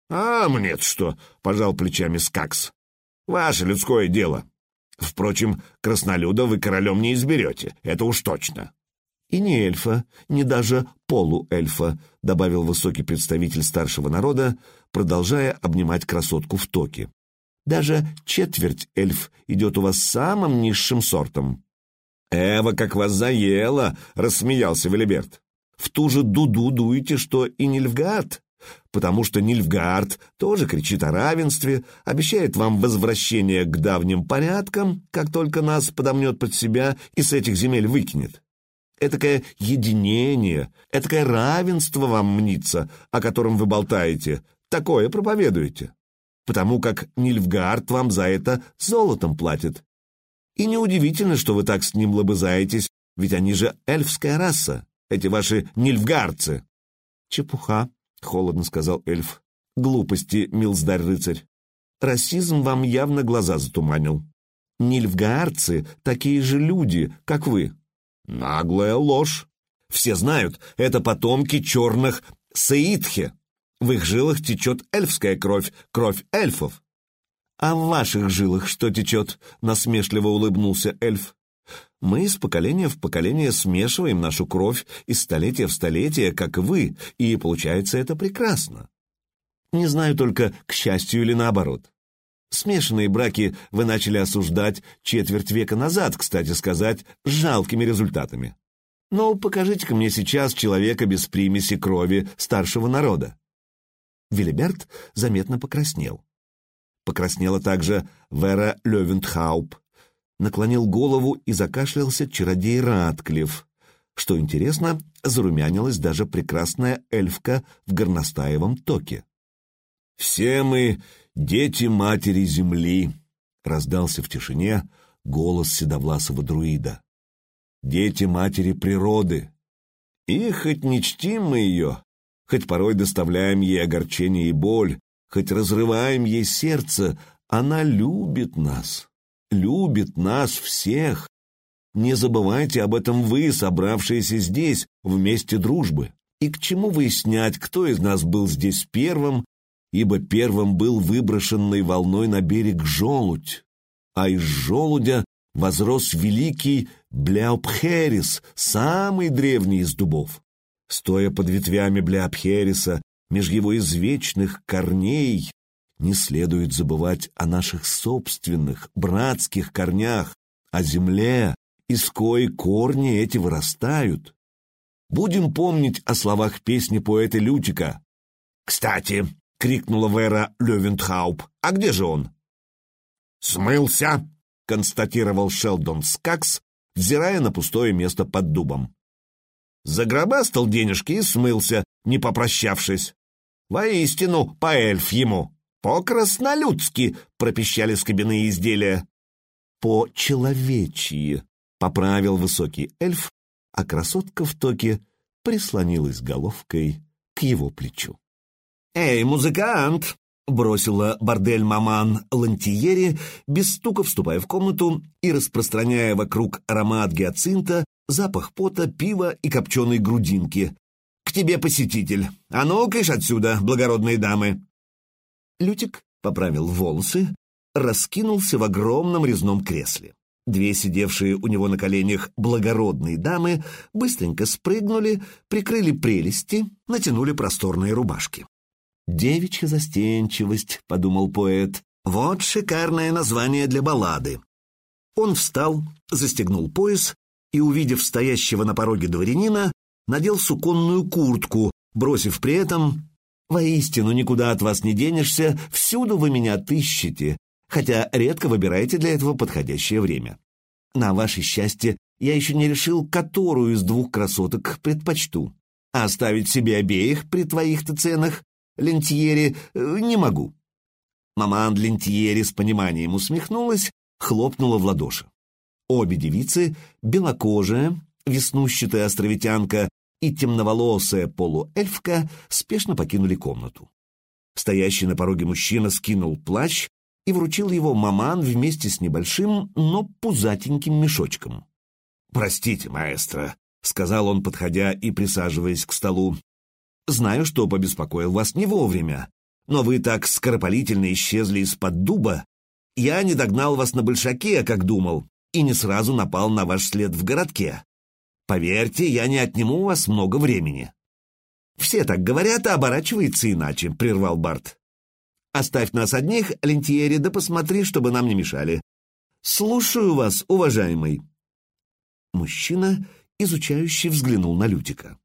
«А мне-то что?» — пожал плечами Скакс. «Ваше людское дело. Впрочем, краснолюда вы королем не изберете, это уж точно. «И не эльфа, не даже полуэльфа», — добавил высокий представитель старшего народа, продолжая обнимать красотку в токе. «Даже четверть эльф идет у вас самым низшим сортом». «Эва, как вас заело!» — рассмеялся Велиберт. «В ту же дуду дуете, что и Нильфгаард, потому что Нильфгаард тоже кричит о равенстве, обещает вам возвращение к давним порядкам, как только нас подомнет под себя и с этих земель выкинет. Этакое единение, этакое равенство вам мнится, о котором вы болтаете, такое проповедуете. Потому как Нильфгаард вам за это золотом платит. И неудивительно, что вы так с ним лобызаетесь, ведь они же эльфская раса, эти ваши нильфгаарцы. Чепуха, — холодно сказал эльф. Глупости, милздарь-рыцарь. Расизм вам явно глаза затуманил. Нильфгаарцы — такие же люди, как вы. Наглая ложь. Все знают, это потомки черных Саидхи. В их жилах течет эльфская кровь, кровь эльфов. «А в ваших жилах что течет?» — насмешливо улыбнулся эльф. «Мы из поколения в поколение смешиваем нашу кровь из столетия в столетие, как вы, и получается это прекрасно. Не знаю только, к счастью или наоборот. Смешанные браки вы начали осуждать четверть века назад, кстати сказать, с жалкими результатами. Но покажите-ка мне сейчас человека без примеси крови старшего народа. Велиберт заметно покраснел. Покраснела также Вера Левентхауп. Наклонил голову и закашлялся чародей Радклифф. Что интересно, зарумянилась даже прекрасная эльфка в горностаевом токе. «Все мы дети матери земли», — раздался в тишине голос седовласого друида. «Дети матери природы. И хоть не чтим мы ее, хоть порой доставляем ей огорчение и боль, хоть разрываем ей сердце, она любит нас, любит нас всех. Не забывайте об этом вы, собравшиеся здесь, вместе дружбы. И к чему выяснять, кто из нас был здесь первым, ибо первым был выброшенный волной на берег желудь, а из желудя возрос великий Бляопхерис, самый древний из дубов. Стоя под ветвями Бляопхериса, меж его извечных корней, не следует забывать о наших собственных братских корнях, о земле, из кои корни эти вырастают. Будем помнить о словах песни поэта Лютика. «Кстати, — крикнула Вера Левентхауп. «А где же он?» «Смылся!» — констатировал Шелдон Скакс, взирая на пустое место под дубом. Загробастал денежки и смылся, не попрощавшись. «Воистину, по эльф ему! По-краснолюдски!» — пропищали скобяные изделия. «По-человечьи!» — поправил высокий эльф, а красотка в токе прислонилась головкой к его плечу. «Эй, музыкант!» — бросила бордель-маман Лантиери, без стука вступая в комнату и распространяя вокруг аромат гиацинта, запах пота, пива и копченой грудинки. «К тебе посетитель! А ну, кыш отсюда, благородные дамы!» Лютик поправил волосы, раскинулся в огромном резном кресле. Две сидевшие у него на коленях благородные дамы быстренько спрыгнули, прикрыли прелести, натянули просторные рубашки. «Девичья застенчивость», — подумал поэт. «Вот шикарное название для баллады». Он встал, застегнул пояс и, увидев стоящего на пороге дворянина, надел суконную куртку, бросив при этом «Воистину никуда от вас не денешься, всюду вы меня отыщете, хотя редко выбираете для этого подходящее время. На ваше счастье, я еще не решил, которую из двух красоток предпочту. А оставить себе обеих при твоих-то ценах Лентьери э, не могу». Маман Лентьери с пониманием усмехнулась, хлопнула в ладоши. Обе девицы, белокожая, веснущатая островитянка и темноволосая полуэльфка, спешно покинули комнату. Стоящий на пороге мужчина скинул плащ и вручил его маман вместе с небольшим, но пузатеньким мешочком. «Простите, маэстро», — сказал он, подходя и присаживаясь к столу. Знаю, что побеспокоил вас не вовремя, но вы так скоропалительно исчезли из-под дуба. Я не догнал вас на большаке, как думал, и не сразу напал на ваш след в городке. Поверьте, я не отниму у вас много времени». «Все так говорят, а оборачивается иначе», — прервал Барт. «Оставь нас одних, Лентьери, да посмотри, чтобы нам не мешали. Слушаю вас, уважаемый». Мужчина, изучающий, взглянул на Лютика.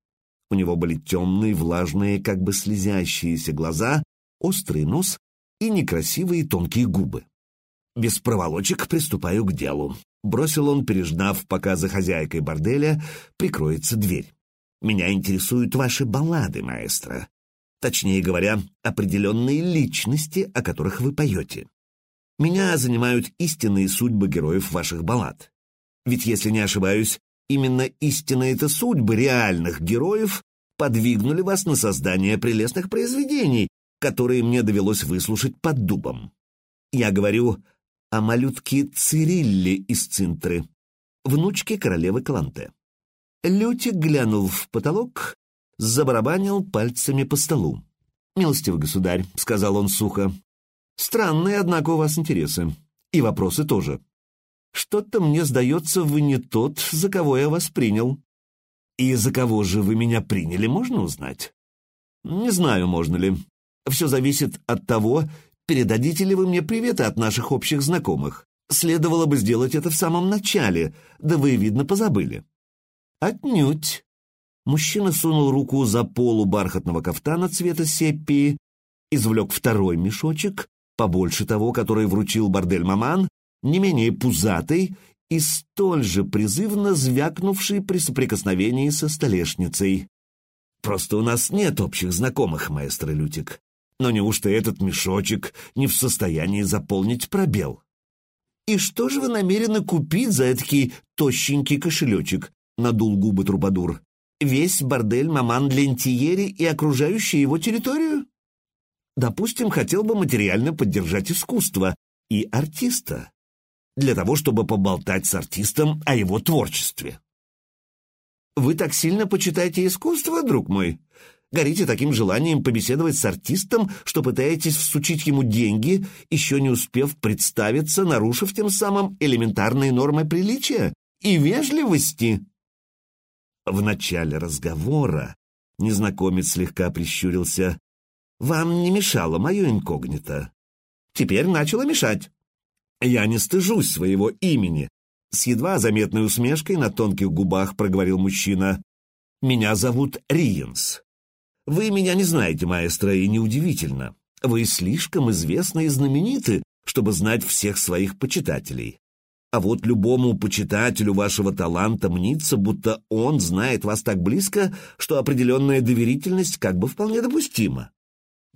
У него были темные, влажные, как бы слезящиеся глаза, острый нос и некрасивые тонкие губы. Без проволочек приступаю к делу. Бросил он, переждав, пока за хозяйкой борделя прикроется дверь. «Меня интересуют ваши баллады, маэстро. Точнее говоря, определенные личности, о которых вы поете. Меня занимают истинные судьбы героев ваших баллад. Ведь, если не ошибаюсь, именно истинные-то судьбы реальных героев подвигнули вас на создание прелестных произведений, которые мне довелось выслушать под дубом. Я говорю о малютке Цирилле из Цинтры, внучке королевы Кланте. Лютик глянул в потолок, забарабанил пальцами по столу. «Милостивый государь», — сказал он сухо, — «странные, однако, у вас интересы. И вопросы тоже. Что-то мне сдается, вы не тот, за кого я вас принял. И за кого же вы меня приняли, можно узнать? Не знаю, можно ли. Все зависит от того, передадите ли вы мне приветы от наших общих знакомых. Следовало бы сделать это в самом начале, да вы, видно, позабыли. Отнюдь. Мужчина сунул руку за полу бархатного кафтана цвета сеппии, извлек второй мешочек, побольше того, который вручил бордель Маман, не менее пузатый и столь же призывно звякнувший при соприкосновении со столешницей. «Просто у нас нет общих знакомых, маэстро Лютик. Но неужто этот мешочек не в состоянии заполнить пробел?» «И что же вы намерены купить за этакий тощенький кошелечек?» — надул губы Трубадур. «Весь бордель Маман Лентиери и окружающую его территорию?» «Допустим, хотел бы материально поддержать искусство и артиста для того, чтобы поболтать с артистом о его творчестве. Вы так сильно почитаете искусство, друг мой? Горите таким желанием побеседовать с артистом, что пытаетесь всучить ему деньги, еще не успев представиться, нарушив тем самым элементарные нормы приличия и вежливости. В начале разговора незнакомец слегка прищурился. «Вам не мешало мое инкогнито. Теперь начало мешать. «Я не стыжусь своего имени», — с едва заметной усмешкой на тонких губах проговорил мужчина. «Меня зовут Риенс. Вы меня не знаете, маэстро, и неудивительно. Вы слишком известны и знамениты, чтобы знать всех своих почитателей. А вот любому почитателю вашего таланта мнится, будто он знает вас так близко, что определенная доверительность как бы вполне допустима.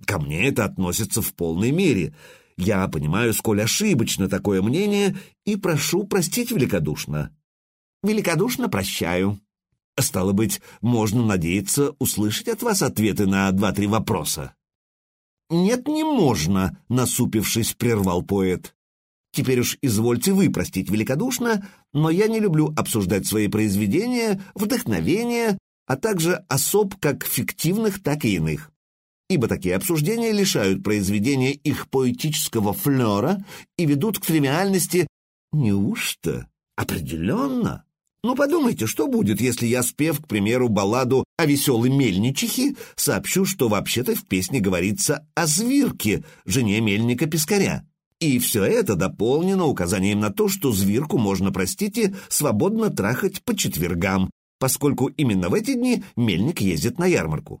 Ко мне это относится в полной мере — я понимаю, сколь ошибочно такое мнение, и прошу простить великодушно. Великодушно прощаю. Стало быть, можно надеяться услышать от вас ответы на два-три вопроса. «Нет, не можно», — насупившись, прервал поэт. «Теперь уж извольте вы простить великодушно, но я не люблю обсуждать свои произведения, вдохновения, а также особ как фиктивных, так и иных ибо такие обсуждения лишают произведения их поэтического флера и ведут к тривиальности. Неужто? Определенно. Ну, подумайте, что будет, если я, спев, к примеру, балладу о веселой мельничихе, сообщу, что вообще-то в песне говорится о Звирке, жене мельника-пескаря. И все это дополнено указанием на то, что Звирку можно, простите, свободно трахать по четвергам, поскольку именно в эти дни мельник ездит на ярмарку.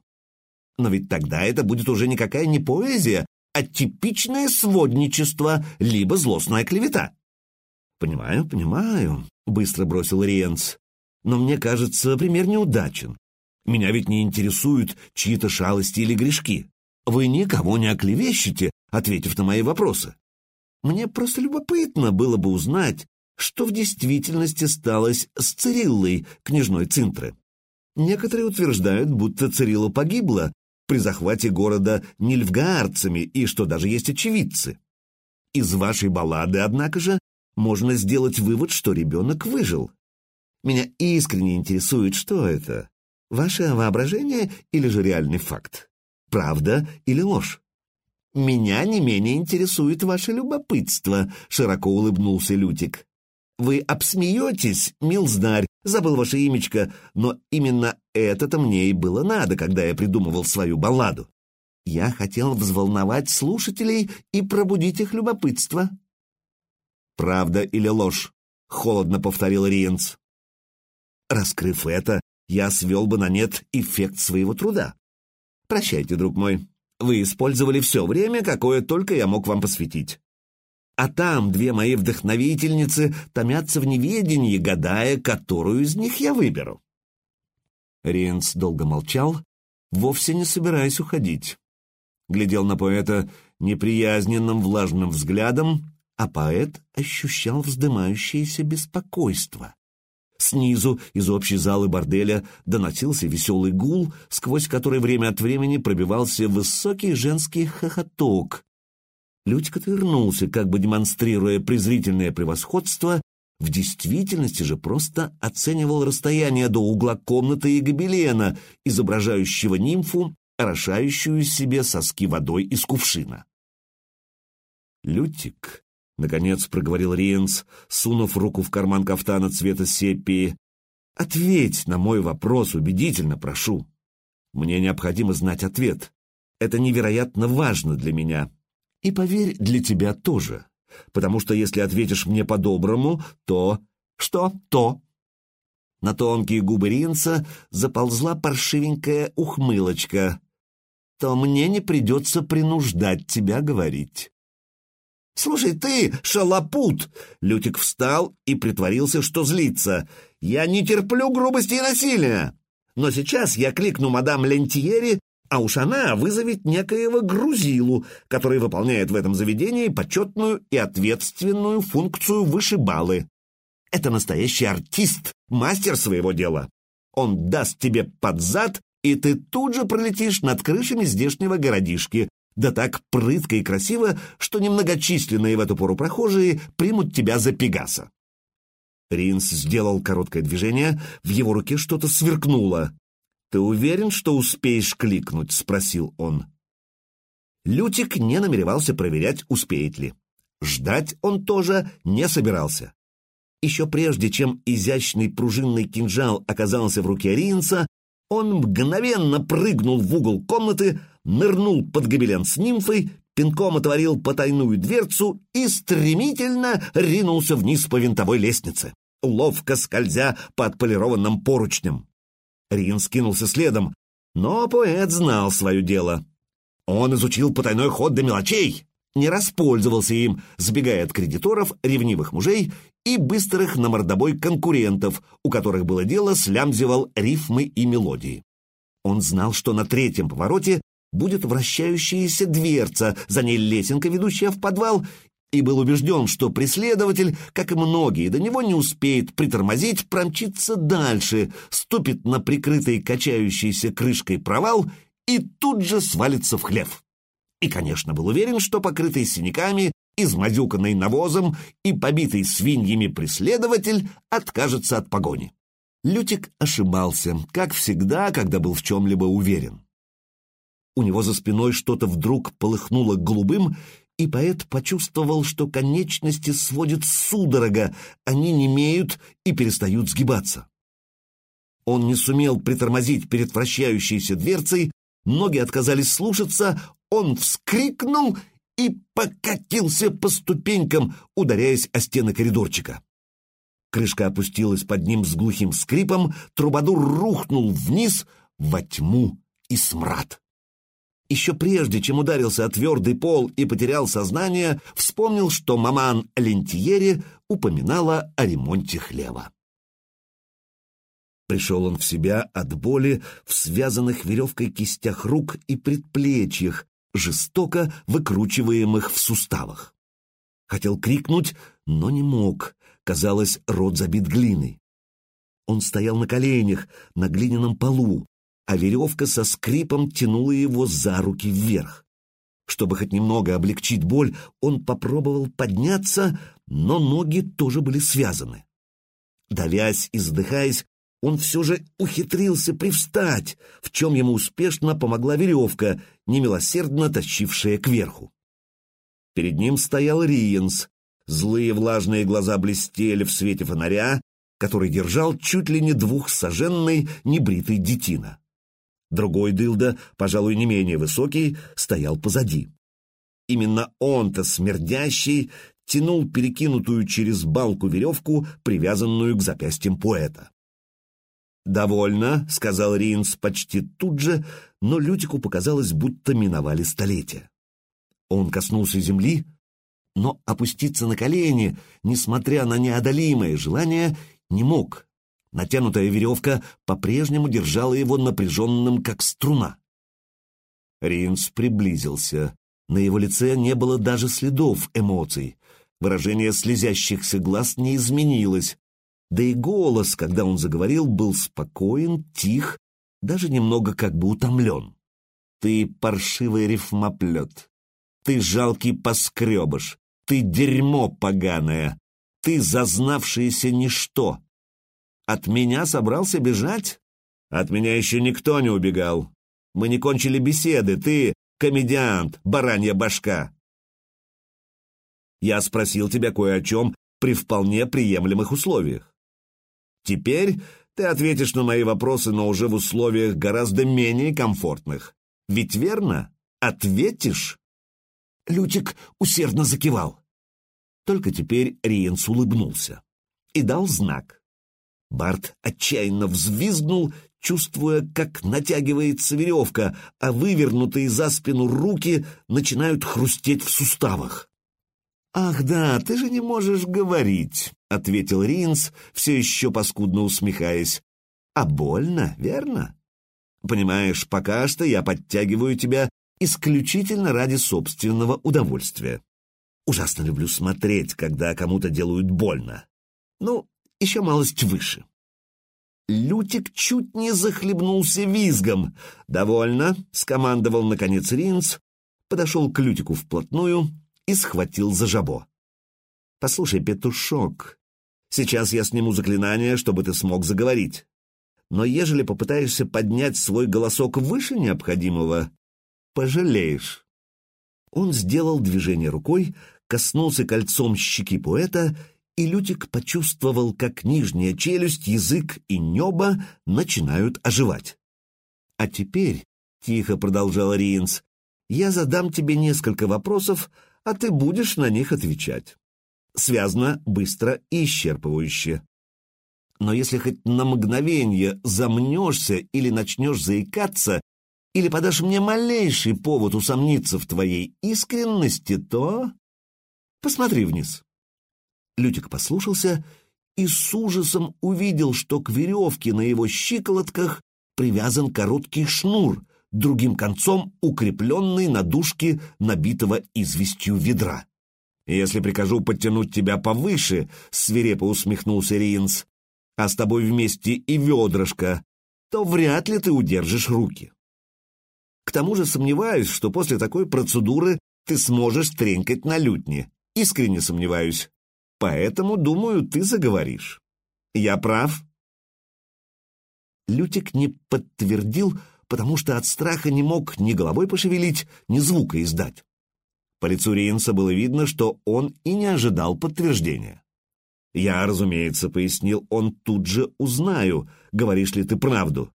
Но ведь тогда это будет уже никакая не поэзия, а типичное сводничество, либо злостная клевета. «Понимаю, понимаю», — быстро бросил Риенс. «Но мне кажется, пример неудачен. Меня ведь не интересуют чьи-то шалости или грешки. Вы никого не оклевещете, ответив на мои вопросы. Мне просто любопытно было бы узнать, что в действительности сталось с Цириллой, княжной Цинтры. Некоторые утверждают, будто Цирилла погибла, при захвате города нильфгаарцами и что даже есть очевидцы. Из вашей баллады, однако же, можно сделать вывод, что ребенок выжил. Меня искренне интересует, что это. Ваше воображение или же реальный факт? Правда или ложь? Меня не менее интересует ваше любопытство, широко улыбнулся Лютик. Вы обсмеетесь, милздарь, забыл ваше имечко, но именно это-то мне и было надо, когда я придумывал свою балладу. Я хотел взволновать слушателей и пробудить их любопытство. «Правда или ложь?» — холодно повторил Риенц. Раскрыв это, я свел бы на нет эффект своего труда. Прощайте, друг мой. Вы использовали все время, какое только я мог вам посвятить. А там две мои вдохновительницы томятся в неведении, гадая, которую из них я выберу. Ринц долго молчал, вовсе не собираясь уходить. Глядел на поэта неприязненным влажным взглядом, а поэт ощущал вздымающееся беспокойство. Снизу, из общей залы борделя, доносился веселый гул, сквозь который время от времени пробивался высокий женский хохоток. Лютик отвернулся, как бы демонстрируя презрительное превосходство, в действительности же просто оценивал расстояние до угла комнаты и гобелена, изображающего нимфу, орошающую себе соски водой из кувшина. Лютик — наконец проговорил Риенс, сунув руку в карман кафтана цвета сепии. «Ответь на мой вопрос убедительно, прошу. Мне необходимо знать ответ. Это невероятно важно для меня. И, поверь, для тебя тоже. Потому что если ответишь мне по-доброму, то... Что то?» На тонкие губы Ринца заползла паршивенькая ухмылочка. «То мне не придется принуждать тебя говорить». «Слушай, ты, шалопут!» Лютик встал и притворился, что злится. «Я не терплю грубости и насилия. Но сейчас я кликну мадам Лентьери, а уж она вызовет некоего грузилу, который выполняет в этом заведении почетную и ответственную функцию вышибалы. Это настоящий артист, мастер своего дела. Он даст тебе под зад, и ты тут же пролетишь над крышами здешнего городишки, да так прытко и красиво, что немногочисленные в эту пору прохожие примут тебя за Пегаса. Ринс сделал короткое движение, в его руке что-то сверкнуло. «Ты уверен, что успеешь кликнуть?» — спросил он. Лютик не намеревался проверять, успеет ли. Ждать он тоже не собирался. Еще прежде, чем изящный пружинный кинжал оказался в руке Ринса, он мгновенно прыгнул в угол комнаты, нырнул под гобелен с нимфой, пинком отворил потайную дверцу и стремительно ринулся вниз по винтовой лестнице, ловко скользя по отполированным поручням. Рин скинулся следом, но поэт знал свое дело. Он изучил потайной ход до мелочей, не распользовался им, сбегая от кредиторов, ревнивых мужей и быстрых на мордобой конкурентов, у которых было дело, слямзивал рифмы и мелодии. Он знал, что на третьем повороте будет вращающаяся дверца, за ней лесенка, ведущая в подвал, и был убежден, что преследователь, как и многие, до него не успеет притормозить, промчиться дальше, ступит на прикрытый качающейся крышкой провал и тут же свалится в хлев. И, конечно, был уверен, что покрытый синяками, измазюканный навозом и побитый свиньями преследователь откажется от погони. Лютик ошибался, как всегда, когда был в чем-либо уверен. У него за спиной что-то вдруг полыхнуло голубым, и поэт почувствовал, что конечности сводит судорога, они немеют и перестают сгибаться. Он не сумел притормозить перед вращающейся дверцей, ноги отказались слушаться, он вскрикнул и покатился по ступенькам, ударяясь о стены коридорчика. Крышка опустилась под ним с глухим скрипом, трубадур рухнул вниз во тьму и смрад. Еще прежде, чем ударился о твердый пол и потерял сознание, вспомнил, что маман Лентьери упоминала о ремонте хлева. Пришел он в себя от боли в связанных веревкой кистях рук и предплечьях, жестоко выкручиваемых в суставах. Хотел крикнуть, но не мог, казалось, рот забит глиной. Он стоял на коленях, на глиняном полу, а веревка со скрипом тянула его за руки вверх. Чтобы хоть немного облегчить боль, он попробовал подняться, но ноги тоже были связаны. Давясь и задыхаясь, он все же ухитрился привстать, в чем ему успешно помогла веревка, немилосердно тащившая кверху. Перед ним стоял Риенс. Злые влажные глаза блестели в свете фонаря, который держал чуть ли не двухсоженный небритый детина. Другой дылда, пожалуй, не менее высокий, стоял позади. Именно он-то, смердящий, тянул перекинутую через балку веревку, привязанную к запястьям поэта. «Довольно», — сказал Ринс почти тут же, но Лютику показалось, будто миновали столетия. Он коснулся земли, но опуститься на колени, несмотря на неодолимое желание, не мог. Натянутая веревка по-прежнему держала его напряженным, как струна. Ринс приблизился. На его лице не было даже следов эмоций. Выражение слезящихся глаз не изменилось. Да и голос, когда он заговорил, был спокоен, тих, даже немного как бы утомлен. «Ты паршивый рифмоплет. Ты жалкий поскребыш. Ты дерьмо поганое. Ты зазнавшееся ничто. От меня собрался бежать? От меня еще никто не убегал. Мы не кончили беседы. Ты комедиант, баранья башка. Я спросил тебя кое о чем при вполне приемлемых условиях. Теперь ты ответишь на мои вопросы, но уже в условиях гораздо менее комфортных. Ведь верно? Ответишь?» Лютик усердно закивал. Только теперь Риенс улыбнулся и дал знак. Барт отчаянно взвизгнул, чувствуя, как натягивается веревка, а вывернутые за спину руки начинают хрустеть в суставах. «Ах да, ты же не можешь говорить», — ответил Ринс, все еще паскудно усмехаясь. «А больно, верно? Понимаешь, пока что я подтягиваю тебя исключительно ради собственного удовольствия. Ужасно люблю смотреть, когда кому-то делают больно. Ну, еще малость выше». Лютик чуть не захлебнулся визгом. «Довольно», — скомандовал наконец Ринс, подошел к Лютику вплотную — и схватил за жабо. «Послушай, петушок, сейчас я сниму заклинание, чтобы ты смог заговорить. Но ежели попытаешься поднять свой голосок выше необходимого, пожалеешь». Он сделал движение рукой, коснулся кольцом щеки поэта, и Лютик почувствовал, как нижняя челюсть, язык и небо начинают оживать. «А теперь», — тихо продолжал Риенс, — «я задам тебе несколько вопросов, а ты будешь на них отвечать. Связно, быстро и исчерпывающе. Но если хоть на мгновение замнешься или начнешь заикаться, или подашь мне малейший повод усомниться в твоей искренности, то... Посмотри вниз. Лютик послушался и с ужасом увидел, что к веревке на его щиколотках привязан короткий шнур — другим концом укрепленный на дужке набитого известью ведра. «Если прикажу подтянуть тебя повыше», — свирепо усмехнулся Риенс, «а с тобой вместе и ведрышко, то вряд ли ты удержишь руки. К тому же сомневаюсь, что после такой процедуры ты сможешь тренькать на лютне. Искренне сомневаюсь. Поэтому, думаю, ты заговоришь. Я прав?» Лютик не подтвердил, потому что от страха не мог ни головой пошевелить, ни звука издать. По лицу Риенса было видно, что он и не ожидал подтверждения. «Я, разумеется, — пояснил он, — тут же узнаю, говоришь ли ты правду.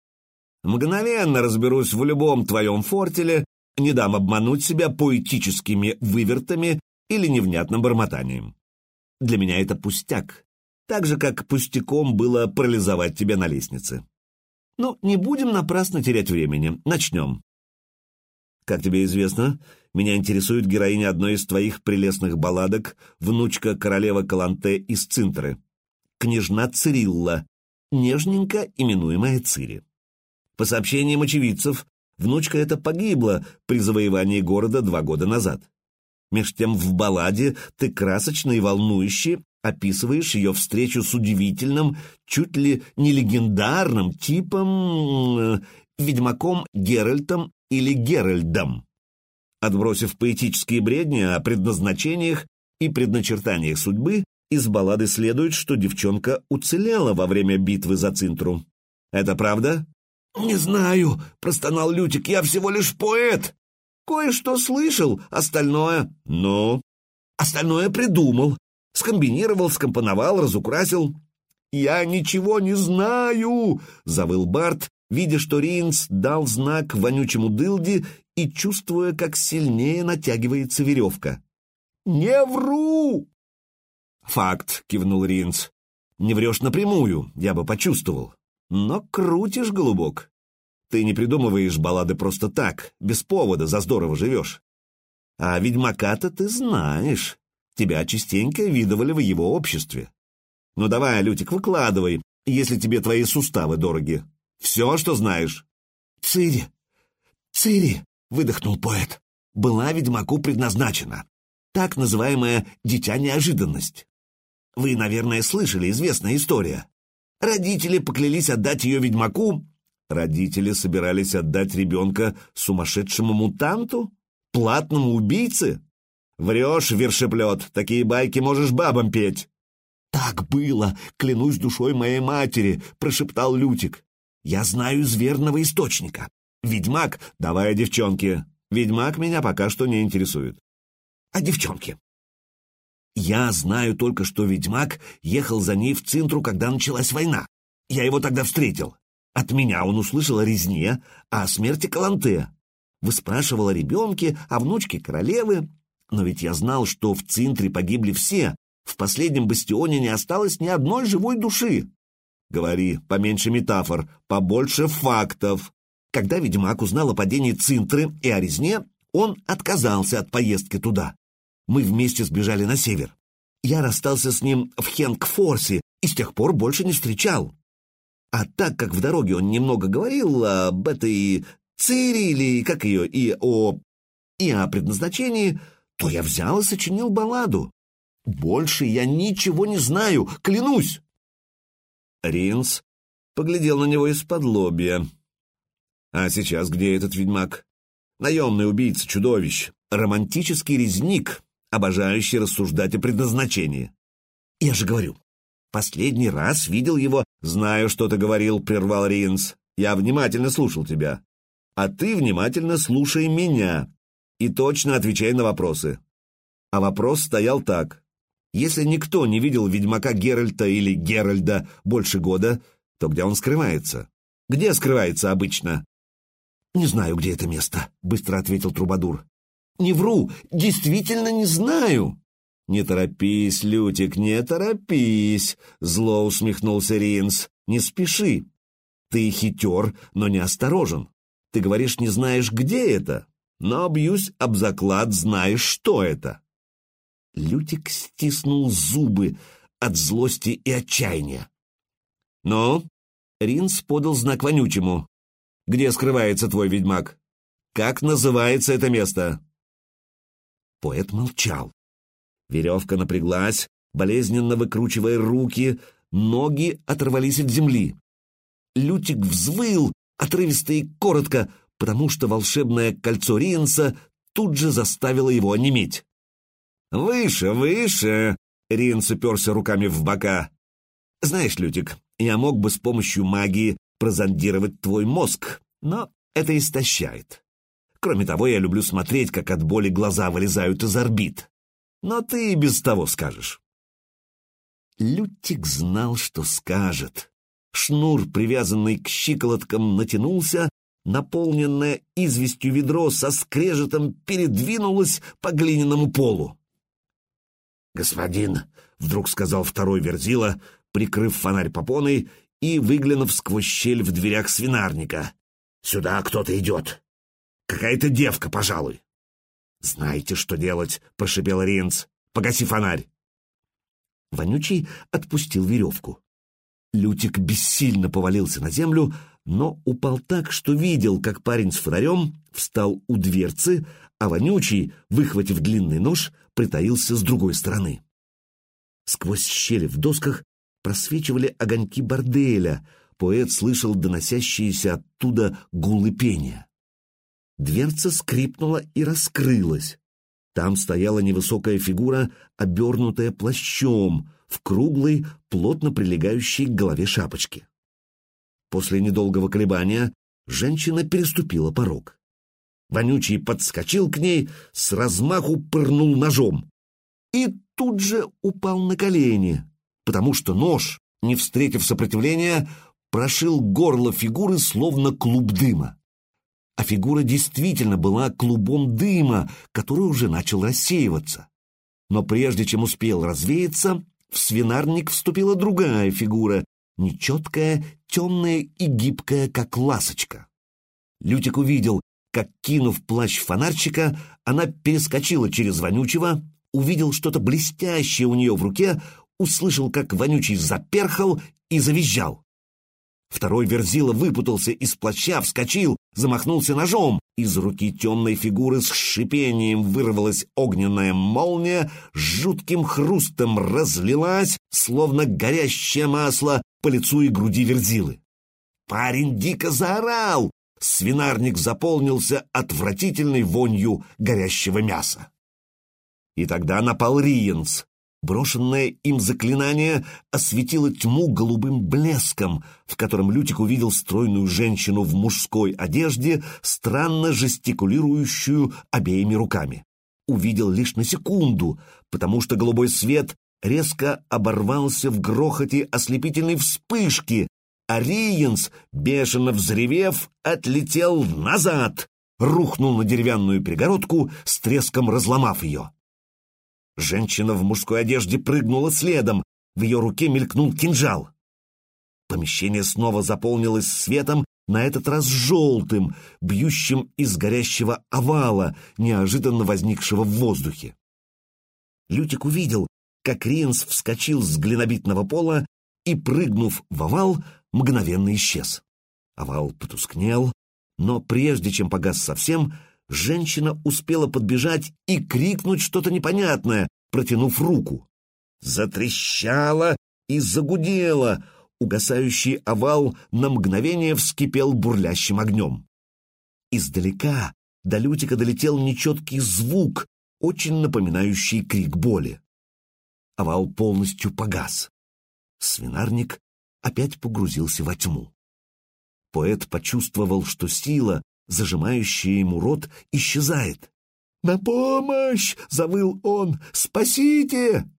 Мгновенно разберусь в любом твоем фортеле, не дам обмануть себя поэтическими вывертами или невнятным бормотанием. Для меня это пустяк, так же, как пустяком было парализовать тебя на лестнице. Ну, не будем напрасно терять времени. Начнем. Как тебе известно, меня интересует героиня одной из твоих прелестных балладок, внучка королева Каланте из Цинтры, княжна Цирилла, нежненько именуемая Цири. По сообщениям очевидцев, внучка эта погибла при завоевании города два года назад. Меж тем в балладе ты красочно и волнующе описываешь ее встречу с удивительным, чуть ли не легендарным типом, э, ведьмаком Геральтом или Геральдом. Отбросив поэтические бредни о предназначениях и предначертаниях судьбы, из баллады следует, что девчонка уцелела во время битвы за Цинтру. Это правда? «Не знаю», — простонал Лютик, — «я всего лишь поэт. Кое-что слышал, остальное...» «Ну?» «Остальное придумал скомбинировал, скомпоновал, разукрасил. «Я ничего не знаю!» — завыл Барт, видя, что Ринс дал знак вонючему дылде и чувствуя, как сильнее натягивается веревка. «Не вру!» «Факт», — кивнул Ринс. «Не врешь напрямую, я бы почувствовал. Но крутишь, голубок. Ты не придумываешь баллады просто так, без повода, за здорово живешь. А ведьмака-то ты знаешь. Тебя частенько видывали в его обществе. Ну давай, Лютик, выкладывай, если тебе твои суставы дороги. Все, что знаешь. Цири, Цири, выдохнул поэт, была ведьмаку предназначена. Так называемая «дитя-неожиданность». Вы, наверное, слышали, известная история. Родители поклялись отдать ее ведьмаку. Родители собирались отдать ребенка сумасшедшему мутанту? Платному убийце? Врешь, вершеплет, такие байки можешь бабам петь. «Так было, клянусь душой моей матери», — прошептал Лютик. «Я знаю из верного источника. Ведьмак, давай девчонки. Ведьмак меня пока что не интересует». «А девчонки?» «Я знаю только, что ведьмак ехал за ней в Цинтру, когда началась война. Я его тогда встретил. От меня он услышал о резне, о смерти Каланте. Выспрашивал о ребенке, о внучке королевы. Но ведь я знал, что в Цинтре погибли все, в последнем бастионе не осталось ни одной живой души. Говори, поменьше метафор, побольше фактов. Когда Ведьмак узнал о падении Цинтры и о резне, он отказался от поездки туда. Мы вместе сбежали на север. Я расстался с ним в Хенкфорсе и с тех пор больше не встречал. А так как в дороге он немного говорил об этой Цири или как ее, и о... и о предназначении, то я взял и сочинил балладу. Больше я ничего не знаю, клянусь!» Ринс поглядел на него из-под лобья. «А сейчас где этот ведьмак? Наемный убийца-чудовищ, романтический резник, обожающий рассуждать о предназначении. Я же говорю, последний раз видел его...» «Знаю, что ты говорил», — прервал Ринс. «Я внимательно слушал тебя. А ты внимательно слушай меня и точно отвечай на вопросы». А вопрос стоял так. Если никто не видел ведьмака Геральта или Геральда больше года, то где он скрывается? Где скрывается обычно? «Не знаю, где это место», — быстро ответил Трубадур. «Не вру, действительно не знаю». «Не торопись, Лютик, не торопись», — зло усмехнулся Ринс. «Не спеши. Ты хитер, но не осторожен. Ты говоришь, не знаешь, где это, но, бьюсь об заклад, знаешь, что это». Лютик стиснул зубы от злости и отчаяния. «Ну?» — Ринс подал знак вонючему. «Где скрывается твой ведьмак? Как называется это место?» Поэт молчал. Веревка напряглась, болезненно выкручивая руки, ноги оторвались от земли. Лютик взвыл, отрывисто и коротко, потому что волшебное кольцо Ринса тут же заставило его онеметь. «Выше, выше!» — Рин уперся руками в бока. «Знаешь, Лютик, я мог бы с помощью магии прозондировать твой мозг, но это истощает. Кроме того, я люблю смотреть, как от боли глаза вылезают из орбит. Но ты и без того скажешь». Лютик знал, что скажет. Шнур, привязанный к щиколоткам, натянулся, наполненное известью ведро со скрежетом передвинулось по глиняному полу. «Господин», — вдруг сказал второй верзила, прикрыв фонарь попоной и выглянув сквозь щель в дверях свинарника. «Сюда кто-то идет. Какая-то девка, пожалуй». «Знаете, что делать», — прошипел Ринц. «Погаси фонарь». Вонючий отпустил веревку. Лютик бессильно повалился на землю, но упал так, что видел, как парень с фонарем встал у дверцы, а вонючий, выхватив длинный нож, притаился с другой стороны. Сквозь щели в досках просвечивали огоньки борделя, поэт слышал доносящиеся оттуда гулы пения. Дверца скрипнула и раскрылась. Там стояла невысокая фигура, обернутая плащом, в круглой, плотно прилегающей к голове шапочке. После недолгого колебания женщина переступила порог. Вонючий подскочил к ней, с размаху пырнул ножом. И тут же упал на колени, потому что нож, не встретив сопротивления, прошил горло фигуры, словно клуб дыма. А фигура действительно была клубом дыма, который уже начал рассеиваться. Но прежде чем успел развеяться, в свинарник вступила другая фигура, нечеткая, темная и гибкая, как ласочка. Лютик увидел, как, кинув плащ фонарчика, она перескочила через вонючего, увидел что-то блестящее у нее в руке, услышал, как вонючий заперхал и завизжал. Второй верзила выпутался из плаща, вскочил, замахнулся ножом. Из руки темной фигуры с шипением вырвалась огненная молния, с жутким хрустом разлилась, словно горящее масло, по лицу и груди верзилы. Парень дико заорал. Свинарник заполнился отвратительной вонью горящего мяса. И тогда напал Риенс. Брошенное им заклинание осветило тьму голубым блеском, в котором Лютик увидел стройную женщину в мужской одежде, странно жестикулирующую обеими руками. Увидел лишь на секунду, потому что голубой свет резко оборвался в грохоте ослепительной вспышки, а Риенс, бешено взревев, отлетел назад, рухнул на деревянную перегородку, с треском разломав ее. Женщина в мужской одежде прыгнула следом, в ее руке мелькнул кинжал. Помещение снова заполнилось светом, на этот раз желтым, бьющим из горящего овала, неожиданно возникшего в воздухе. Лютик увидел, как Ринс вскочил с глинобитного пола и, прыгнув в овал, мгновенно исчез. Овал потускнел, но прежде чем погас совсем, женщина успела подбежать и крикнуть что-то непонятное, протянув руку. Затрещала и загудела, угасающий овал на мгновение вскипел бурлящим огнем. Издалека до Лютика долетел нечеткий звук, очень напоминающий крик боли. Овал полностью погас. Свинарник опять погрузился во тьму. Поэт почувствовал, что сила, зажимающая ему рот, исчезает. «На помощь!» — завыл он. «Спасите!»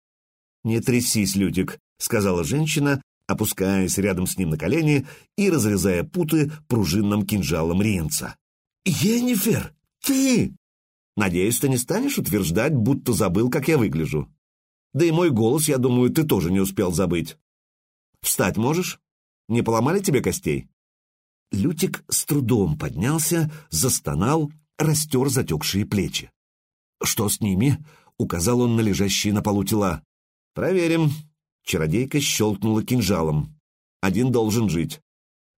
«Не трясись, Лютик», — сказала женщина, опускаясь рядом с ним на колени и разрезая путы пружинным кинжалом Риенца. «Енифер, ты!» «Надеюсь, ты не станешь утверждать, будто забыл, как я выгляжу. Да и мой голос, я думаю, ты тоже не успел забыть. Встать можешь? Не поломали тебе костей?» Лютик с трудом поднялся, застонал, растер затекшие плечи. «Что с ними?» — указал он на лежащие на полу тела. «Проверим». Чародейка щелкнула кинжалом. «Один должен жить.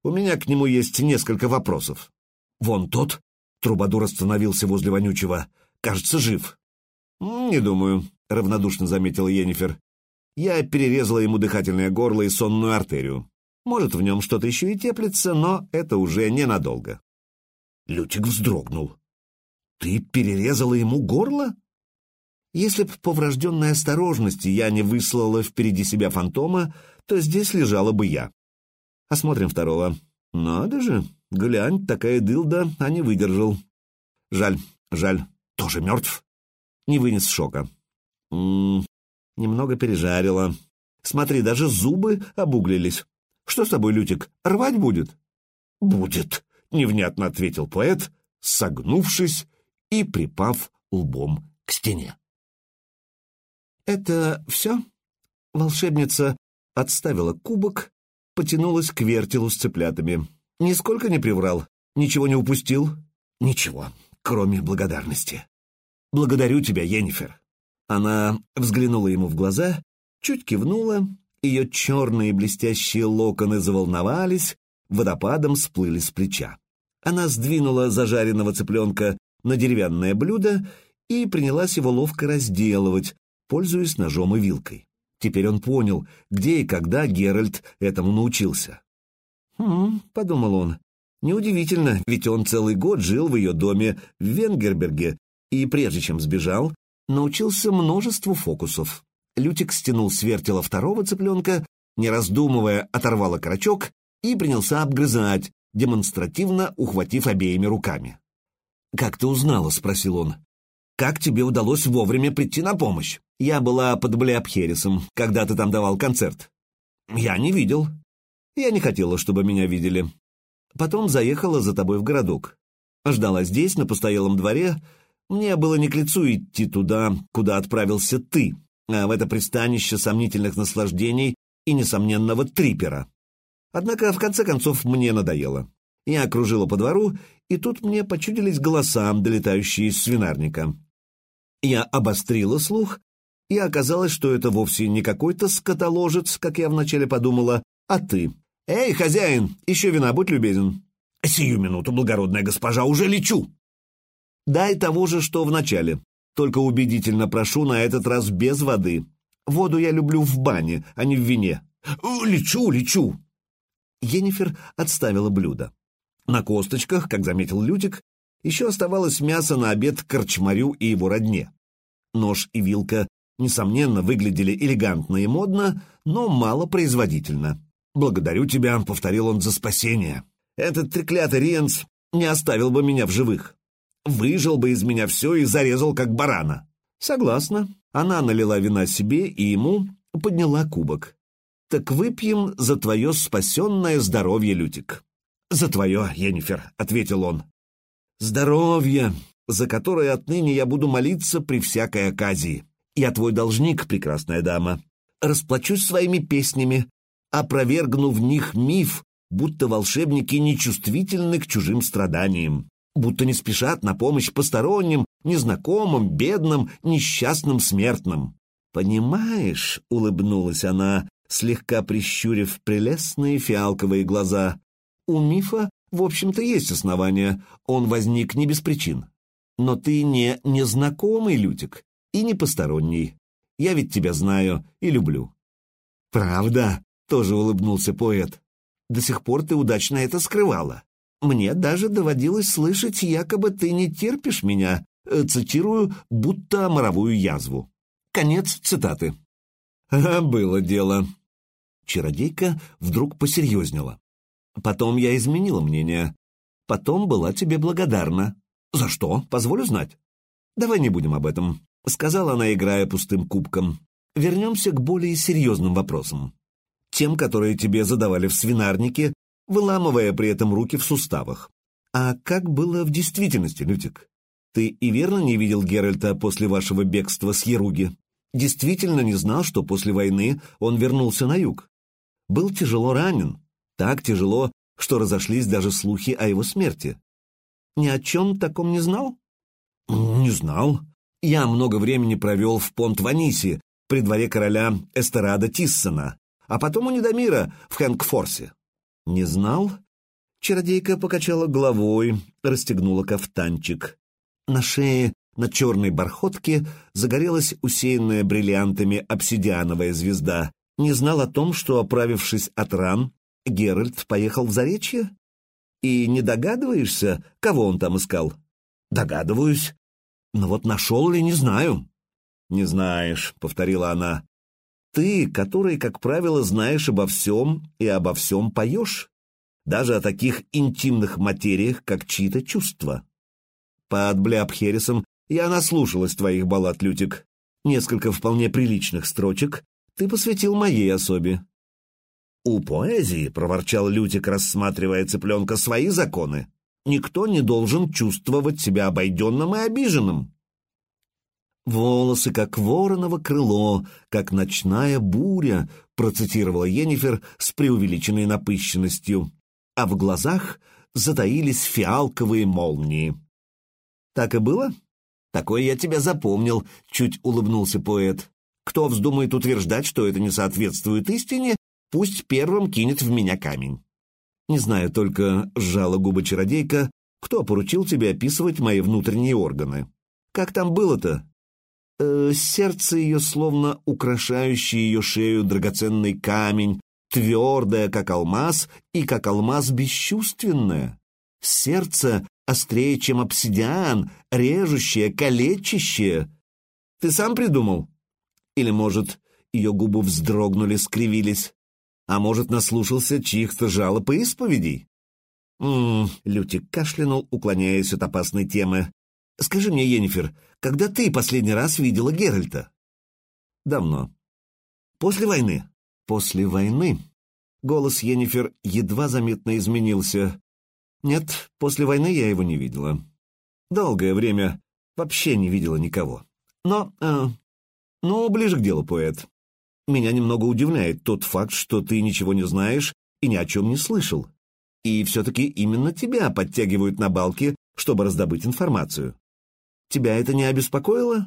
У меня к нему есть несколько вопросов». «Вон тот?» — Трубадур остановился возле вонючего. «Кажется, жив». «Не думаю», — равнодушно заметил Йеннифер. «Я перерезала ему дыхательное горло и сонную артерию. Может, в нем что-то еще и теплится, но это уже ненадолго». Лютик вздрогнул. «Ты перерезала ему горло?» Если б по врожденной осторожности я не выслала впереди себя фантома, то здесь лежала бы я. Осмотрим второго. Надо же, глянь, такая дылда, а не выдержал. Жаль, жаль, тоже мертв. Не вынес шока. М -м, немного пережарила. Смотри, даже зубы обуглились. Что с тобой, Лютик, рвать будет? Будет, невнятно ответил поэт, согнувшись и припав лбом к стене. «Это все?» Волшебница отставила кубок, потянулась к вертелу с цыплятами. «Нисколько не приврал? Ничего не упустил?» «Ничего, кроме благодарности. Благодарю тебя, Йеннифер». Она взглянула ему в глаза, чуть кивнула, ее черные блестящие локоны заволновались, водопадом сплыли с плеча. Она сдвинула зажаренного цыпленка на деревянное блюдо и принялась его ловко разделывать, пользуясь ножом и вилкой. Теперь он понял, где и когда Геральт этому научился. «Хм», — подумал он, — «неудивительно, ведь он целый год жил в ее доме в Венгерберге и, прежде чем сбежал, научился множеству фокусов». Лютик стянул с вертела второго цыпленка, не раздумывая, оторвал окорочок и принялся обгрызать, демонстративно ухватив обеими руками. «Как ты узнала?» — спросил он. «Как тебе удалось вовремя прийти на помощь? Я была под Блеопхересом, когда ты там давал концерт». «Я не видел. Я не хотела, чтобы меня видели. Потом заехала за тобой в городок. Ждала здесь, на постоялом дворе. Мне было не к лицу идти туда, куда отправился ты, а в это пристанище сомнительных наслаждений и несомненного трипера. Однако, в конце концов, мне надоело. Я окружила по двору, и тут мне почудились голоса, долетающие из свинарника. Я обострила слух и оказалось, что это вовсе не какой-то скотоложец, как я вначале подумала, а ты. «Эй, хозяин, еще вина, будь любезен». «Сию минуту, благородная госпожа, уже лечу!» «Дай того же, что в начале. Только убедительно прошу на этот раз без воды. Воду я люблю в бане, а не в вине». «Лечу, лечу!» Енифер отставила блюдо. На косточках, как заметил Лютик, еще оставалось мясо на обед корчмарю и его родне. Нож и вилка, несомненно, выглядели элегантно и модно, но мало производительно. «Благодарю тебя», — повторил он, — «за спасение. Этот треклятый Риенс не оставил бы меня в живых. Выжил бы из меня все и зарезал, как барана». «Согласна». Она налила вина себе и ему, подняла кубок. «Так выпьем за твое спасенное здоровье, Лютик». «За твое, Енифер», — ответил он. «Здоровье, за которое отныне я буду молиться при всякой оказии. Я твой должник, прекрасная дама. Расплачусь своими песнями, опровергну в них миф, будто волшебники нечувствительны к чужим страданиям, будто не спешат на помощь посторонним, незнакомым, бедным, несчастным смертным. «Понимаешь», — улыбнулась она, слегка прищурив прелестные фиалковые глаза, «у мифа в общем-то, есть основания. Он возник не без причин. Но ты не незнакомый, Лютик, и не посторонний. Я ведь тебя знаю и люблю». «Правда?» — тоже улыбнулся поэт. «До сих пор ты удачно это скрывала. Мне даже доводилось слышать, якобы ты не терпишь меня, э, цитирую, будто моровую язву». Конец цитаты. «А было дело». Чародейка вдруг посерьезнела. Потом я изменила мнение. Потом была тебе благодарна. За что? Позволю знать. Давай не будем об этом, сказала она, играя пустым кубком. Вернемся к более серьезным вопросам. Тем, которые тебе задавали в свинарнике, выламывая при этом руки в суставах. А как было в действительности, Лютик? Ты и верно не видел Геральта после вашего бегства с Еруги? Действительно не знал, что после войны он вернулся на юг? Был тяжело ранен, так тяжело, что разошлись даже слухи о его смерти. Ни о чем таком не знал? Не знал. Я много времени провел в Понт-Ванисе, при дворе короля Эстерада Тиссона, а потом у Недомира в Хэнкфорсе. Не знал? Чародейка покачала головой, расстегнула кафтанчик. На шее, на черной бархотке, загорелась усеянная бриллиантами обсидиановая звезда. Не знал о том, что, оправившись от ран, Геральт поехал в Заречье? И не догадываешься, кого он там искал? Догадываюсь. Но вот нашел ли, не знаю. Не знаешь, — повторила она. Ты, который, как правило, знаешь обо всем и обо всем поешь. Даже о таких интимных материях, как чьи-то чувства. Под Бляпхересом я наслушалась твоих баллад, Лютик. Несколько вполне приличных строчек ты посвятил моей особе. «У поэзии, — проворчал Лютик, рассматривая цыпленка, — свои законы. Никто не должен чувствовать себя обойденным и обиженным». «Волосы, как вороново крыло, как ночная буря», — процитировала Енифер с преувеличенной напыщенностью, а в глазах затаились фиалковые молнии. «Так и было?» «Такое я тебя запомнил», — чуть улыбнулся поэт. «Кто вздумает утверждать, что это не соответствует истине, Пусть первым кинет в меня камень. Не знаю только, сжала губы чародейка, кто поручил тебе описывать мои внутренние органы. Как там было-то? Э, сердце ее, словно украшающий ее шею драгоценный камень, твердое, как алмаз, и как алмаз бесчувственное. Сердце острее, чем обсидиан, режущее, калечащее. Ты сам придумал? Или, может, ее губы вздрогнули, скривились? А может, наслушался чьих-то жалоб и исповедей? «М-м-м», Лютик кашлянул, уклоняясь от опасной темы. «Скажи мне, Енифер, когда ты последний раз видела Геральта?» «Давно». «После войны?» «После войны». Голос Енифер едва заметно изменился. «Нет, после войны я его не видела. Долгое время вообще не видела никого. Но, э, ну, ближе к делу, поэт. Меня немного удивляет тот факт, что ты ничего не знаешь и ни о чем не слышал. И все-таки именно тебя подтягивают на балки, чтобы раздобыть информацию. Тебя это не обеспокоило?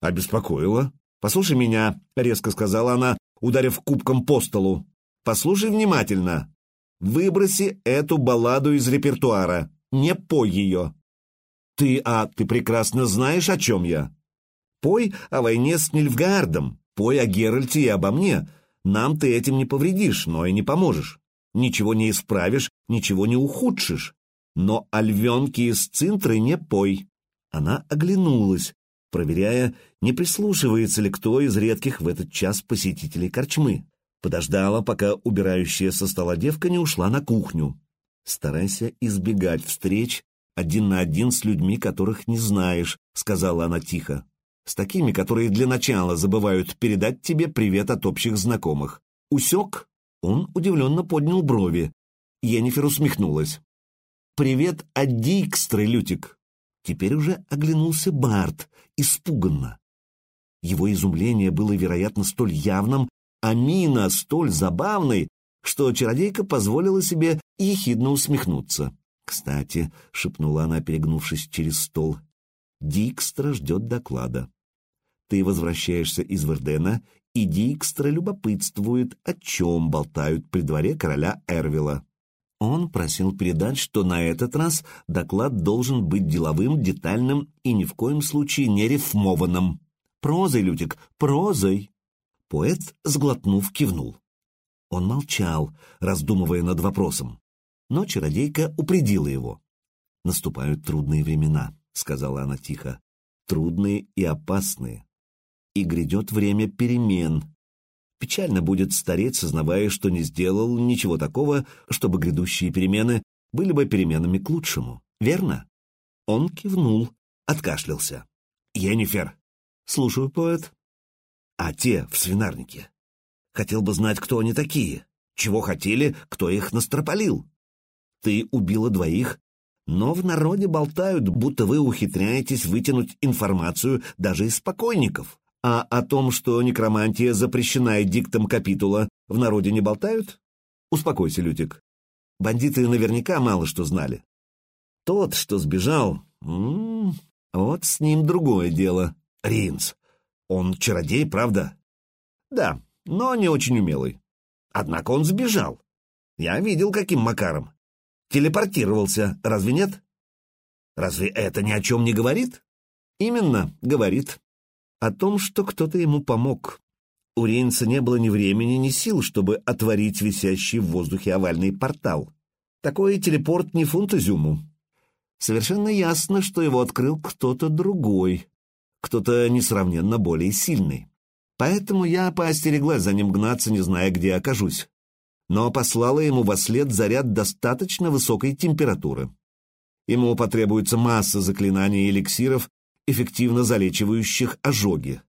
Обеспокоило. «Послушай меня», — резко сказала она, ударив кубком по столу. «Послушай внимательно. Выброси эту балладу из репертуара. Не пой ее». «Ты, а ты прекрасно знаешь, о чем я. Пой о войне с Нильфгаардом, пой о Геральте и обо мне. Нам ты этим не повредишь, но и не поможешь. Ничего не исправишь, ничего не ухудшишь. Но о львенке из Цинтры не пой». Она оглянулась, проверяя, не прислушивается ли кто из редких в этот час посетителей корчмы. Подождала, пока убирающая со стола девка не ушла на кухню. «Старайся избегать встреч один на один с людьми, которых не знаешь», — сказала она тихо. «С такими, которые для начала забывают передать тебе привет от общих знакомых. Усек?» Он удивленно поднял брови. Енифер усмехнулась. «Привет от Дикстры, Лютик!» Теперь уже оглянулся Барт, испуганно. Его изумление было, вероятно, столь явным, а мина столь забавной, что чародейка позволила себе ехидно усмехнуться. «Кстати», — шепнула она, перегнувшись через стол, — «Дикстра ждет доклада. Ты возвращаешься из Вердена, и Дикстра любопытствует, о чем болтают при дворе короля Эрвила. Он просил передать, что на этот раз доклад должен быть деловым, детальным и ни в коем случае не рифмованным. «Прозой, Лютик, прозой!» Поэт, сглотнув, кивнул. Он молчал, раздумывая над вопросом. Но чародейка упредила его. «Наступают трудные времена», — сказала она тихо. «Трудные и опасные. И грядет время перемен. Печально будет стареть, сознавая, что не сделал ничего такого, чтобы грядущие перемены были бы переменами к лучшему. Верно? Он кивнул, откашлялся. «Енифер!» «Слушаю, поэт». «А те в свинарнике? Хотел бы знать, кто они такие. Чего хотели, кто их настропалил. Ты убила двоих, но в народе болтают, будто вы ухитряетесь вытянуть информацию даже из покойников. А о том, что некромантия запрещена диктом капитула, в народе не болтают? Успокойся, Лютик. Бандиты наверняка мало что знали. Тот, что сбежал, м -м, вот с ним другое дело. Ринц. Он чародей, правда? Да, но не очень умелый. Однако он сбежал. Я видел, каким макаром. Телепортировался, разве нет? Разве это ни о чем не говорит? Именно, говорит о том, что кто-то ему помог. У Рейнса не было ни времени, ни сил, чтобы отворить висящий в воздухе овальный портал. Такой телепорт не фунт изюму. Совершенно ясно, что его открыл кто-то другой, кто-то несравненно более сильный. Поэтому я поостереглась за ним гнаться, не зная, где окажусь. Но послала ему во след заряд достаточно высокой температуры. Ему потребуется масса заклинаний и эликсиров, эффективно залечивающих ожоги.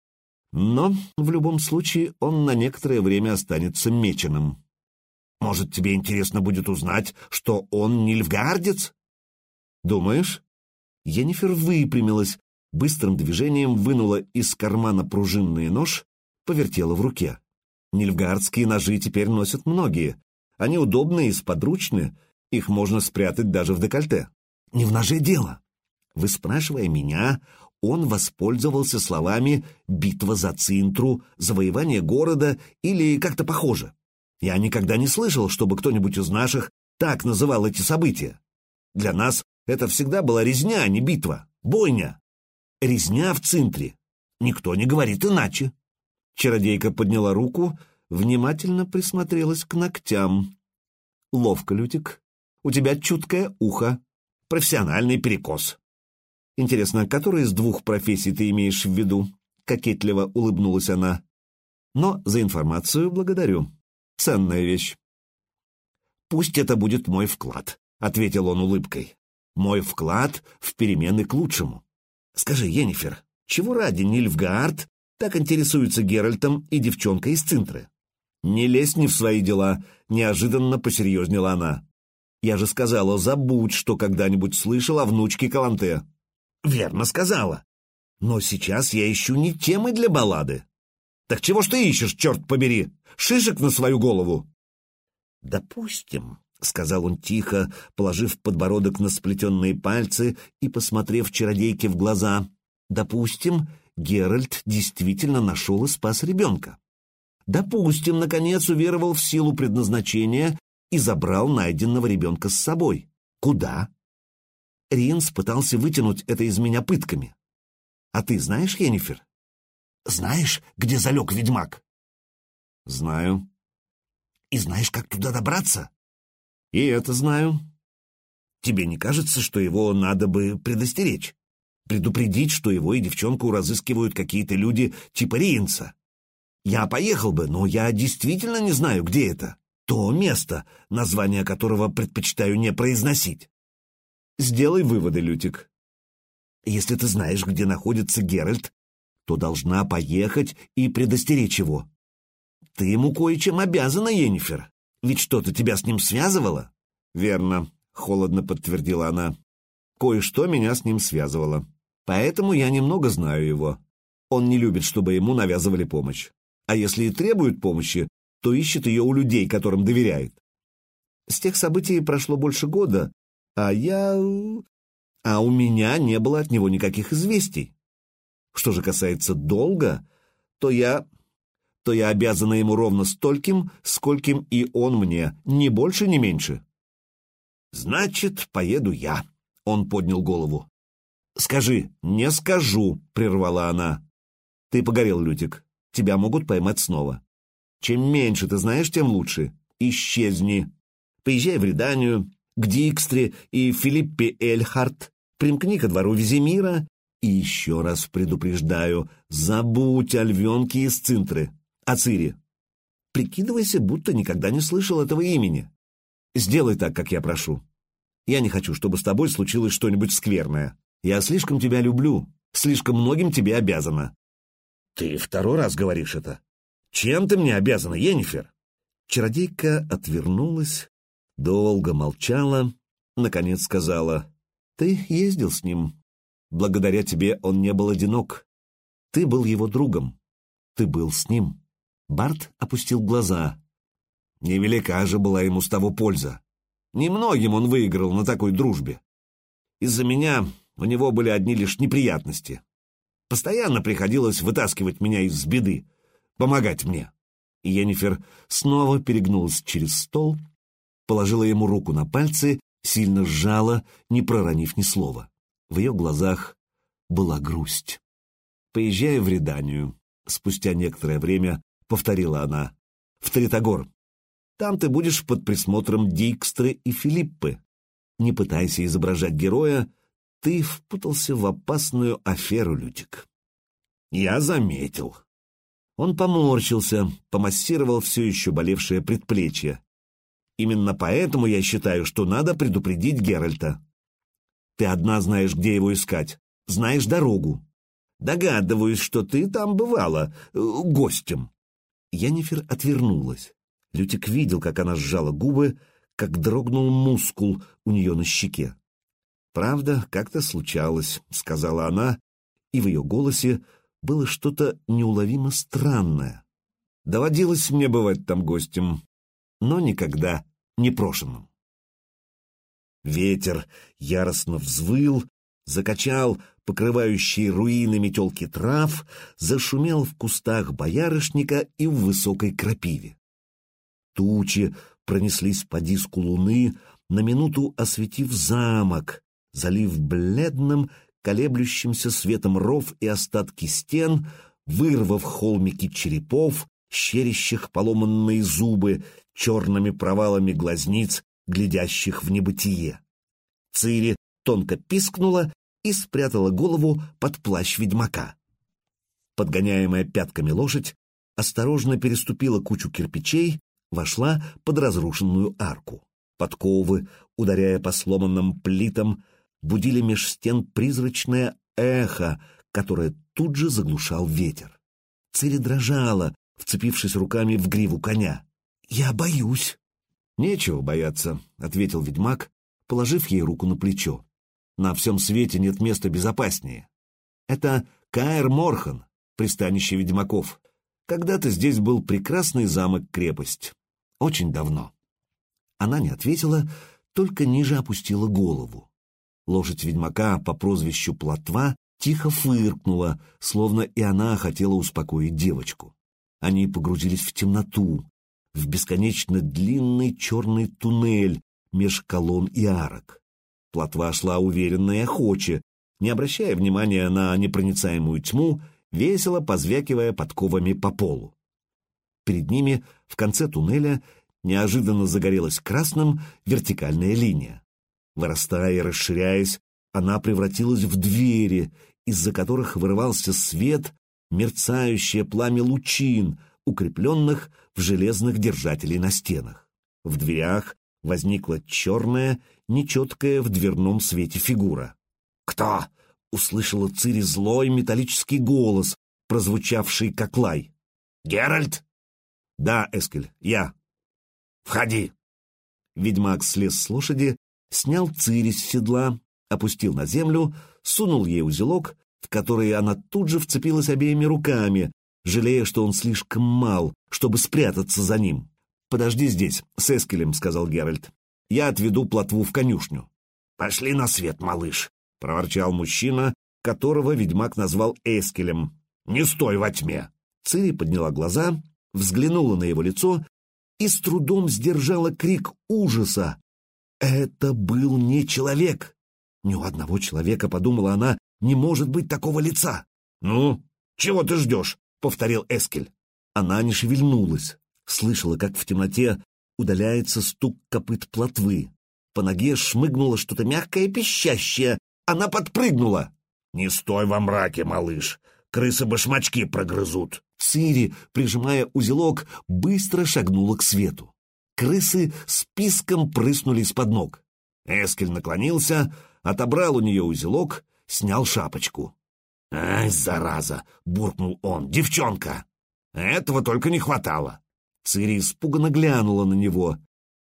Но в любом случае он на некоторое время останется меченым. Может, тебе интересно будет узнать, что он нильфгардец? Думаешь? Енифер выпрямилась, быстрым движением вынула из кармана пружинный нож, повертела в руке. Нильфгардские ножи теперь носят многие. Они удобны и сподручны, их можно спрятать даже в декольте. Не в ноже дело. Вы, спрашивая меня, он воспользовался словами «битва за Цинтру», «завоевание города» или как-то похоже. Я никогда не слышал, чтобы кто-нибудь из наших так называл эти события. Для нас это всегда была резня, а не битва, бойня. Резня в Цинтре. Никто не говорит иначе. Чародейка подняла руку, внимательно присмотрелась к ногтям. Ловко, Лютик. У тебя чуткое ухо. Профессиональный перекос. Интересно, которую из двух профессий ты имеешь в виду? Кокетливо улыбнулась она. Но за информацию благодарю. Ценная вещь. Пусть это будет мой вклад, ответил он улыбкой. Мой вклад в перемены к лучшему. Скажи, Енифер, чего ради Нильфгаард так интересуется Геральтом и девчонкой из Цинтры? Не лезь не в свои дела, неожиданно посерьезнела она. Я же сказала, забудь, что когда-нибудь слышал о внучке Каланте. Верно сказала. Но сейчас я ищу не темы для баллады. Так чего ж ты ищешь, черт побери? Шишек на свою голову? Допустим, — сказал он тихо, положив подбородок на сплетенные пальцы и посмотрев чародейке в глаза. «Допустим, Геральт действительно нашел и спас ребенка. Допустим, наконец уверовал в силу предназначения и забрал найденного ребенка с собой. Куда? Ринс пытался вытянуть это из меня пытками. А ты знаешь, Йеннифер? Знаешь, где залег ведьмак? Знаю. И знаешь, как туда добраться? И это знаю. Тебе не кажется, что его надо бы предостеречь? Предупредить, что его и девчонку разыскивают какие-то люди типа Риенса? Я поехал бы, но я действительно не знаю, где это. То место, название которого предпочитаю не произносить. Сделай выводы, Лютик. Если ты знаешь, где находится Геральт, то должна поехать и предостеречь его. Ты ему кое-чем обязана, Енифер. Ведь что-то тебя с ним связывало? Верно, холодно подтвердила она. Кое-что меня с ним связывало. Поэтому я немного знаю его. Он не любит, чтобы ему навязывали помощь а если и требует помощи, то ищет ее у людей, которым доверяет. С тех событий прошло больше года, а я... А у меня не было от него никаких известий. Что же касается долга, то я... то я обязана ему ровно стольким, скольким и он мне, ни больше, ни меньше. «Значит, поеду я», — он поднял голову. «Скажи, не скажу», — прервала она. «Ты погорел, Лютик тебя могут поймать снова. Чем меньше ты знаешь, тем лучше. Исчезни. Поезжай в Реданию, к Дикстре и Филиппе Эльхарт, примкни ко двору Визимира и еще раз предупреждаю, забудь о львенке из Цинтры, о Цире. Прикидывайся, будто никогда не слышал этого имени. Сделай так, как я прошу. Я не хочу, чтобы с тобой случилось что-нибудь скверное. Я слишком тебя люблю, слишком многим тебе обязана. «Ты второй раз говоришь это. Чем ты мне обязана, Енифер?» Чародейка отвернулась, долго молчала, наконец сказала, «Ты ездил с ним. Благодаря тебе он не был одинок. Ты был его другом. Ты был с ним». Барт опустил глаза. Невелика же была ему с того польза. Немногим он выиграл на такой дружбе. Из-за меня у него были одни лишь неприятности. Постоянно приходилось вытаскивать меня из беды, помогать мне. И Енифер снова перегнулась через стол, положила ему руку на пальцы, сильно сжала, не проронив ни слова. В ее глазах была грусть. «Поезжай в Реданию», — спустя некоторое время повторила она, — «в Тритогор. Там ты будешь под присмотром Дикстры и Филиппы. Не пытайся изображать героя, ты впутался в опасную аферу, Лютик. Я заметил. Он поморщился, помассировал все еще болевшее предплечье. Именно поэтому я считаю, что надо предупредить Геральта. Ты одна знаешь, где его искать, знаешь дорогу. Догадываюсь, что ты там бывала, э, гостем. Янифер отвернулась. Лютик видел, как она сжала губы, как дрогнул мускул у нее на щеке. «Правда, как-то случалось», — сказала она, и в ее голосе было что-то неуловимо странное. Доводилось мне бывать там гостем, но никогда не прошенным. Ветер яростно взвыл, закачал покрывающие руины метелки трав, зашумел в кустах боярышника и в высокой крапиве. Тучи пронеслись по диску луны, на минуту осветив замок, залив бледным, колеблющимся светом ров и остатки стен, вырвав холмики черепов, щерящих поломанные зубы, черными провалами глазниц, глядящих в небытие. Цири тонко пискнула и спрятала голову под плащ ведьмака. Подгоняемая пятками лошадь осторожно переступила кучу кирпичей, вошла под разрушенную арку. Подковы, ударяя по сломанным плитам, будили меж стен призрачное эхо, которое тут же заглушал ветер. Цири дрожала, вцепившись руками в гриву коня. «Я боюсь». «Нечего бояться», — ответил ведьмак, положив ей руку на плечо. «На всем свете нет места безопаснее. Это Каэр Морхан, пристанище ведьмаков. Когда-то здесь был прекрасный замок-крепость. Очень давно». Она не ответила, только ниже опустила голову. Лошадь ведьмака по прозвищу Плотва тихо фыркнула, словно и она хотела успокоить девочку. Они погрузились в темноту, в бесконечно длинный черный туннель меж колонн и арок. Плотва шла уверенно и охоче, не обращая внимания на непроницаемую тьму, весело позвякивая подковами по полу. Перед ними, в конце туннеля, неожиданно загорелась красным вертикальная линия. Вырастая и расширяясь, она превратилась в двери, из-за которых вырывался свет, мерцающее пламя лучин, укрепленных в железных держателей на стенах. В дверях возникла черная, нечеткая в дверном свете фигура. «Кто?» — услышала Цири злой металлический голос, прозвучавший как лай. «Геральт?» «Да, Эскель, я». «Входи!» Ведьмак слез с лошади, снял Цири с седла, опустил на землю, сунул ей узелок, в который она тут же вцепилась обеими руками, жалея, что он слишком мал, чтобы спрятаться за ним. «Подожди здесь, с Эскелем», — сказал Геральт. «Я отведу плотву в конюшню». «Пошли на свет, малыш», — проворчал мужчина, которого ведьмак назвал Эскелем. «Не стой во тьме!» Цири подняла глаза, взглянула на его лицо и с трудом сдержала крик ужаса. Это был не человек. Ни у одного человека, подумала она, не может быть такого лица. «Ну, чего ты ждешь?» — повторил Эскель. Она не шевельнулась, слышала, как в темноте удаляется стук копыт плотвы. По ноге шмыгнуло что-то мягкое пищащее. Она подпрыгнула. «Не стой во мраке, малыш! Крысы башмачки прогрызут!» Цири, прижимая узелок, быстро шагнула к свету. Крысы с писком прыснули из-под ног. Эскель наклонился, отобрал у нее узелок, снял шапочку. «Ай, зараза!» — буркнул он. «Девчонка!» Этого только не хватало. Цири испуганно глянула на него.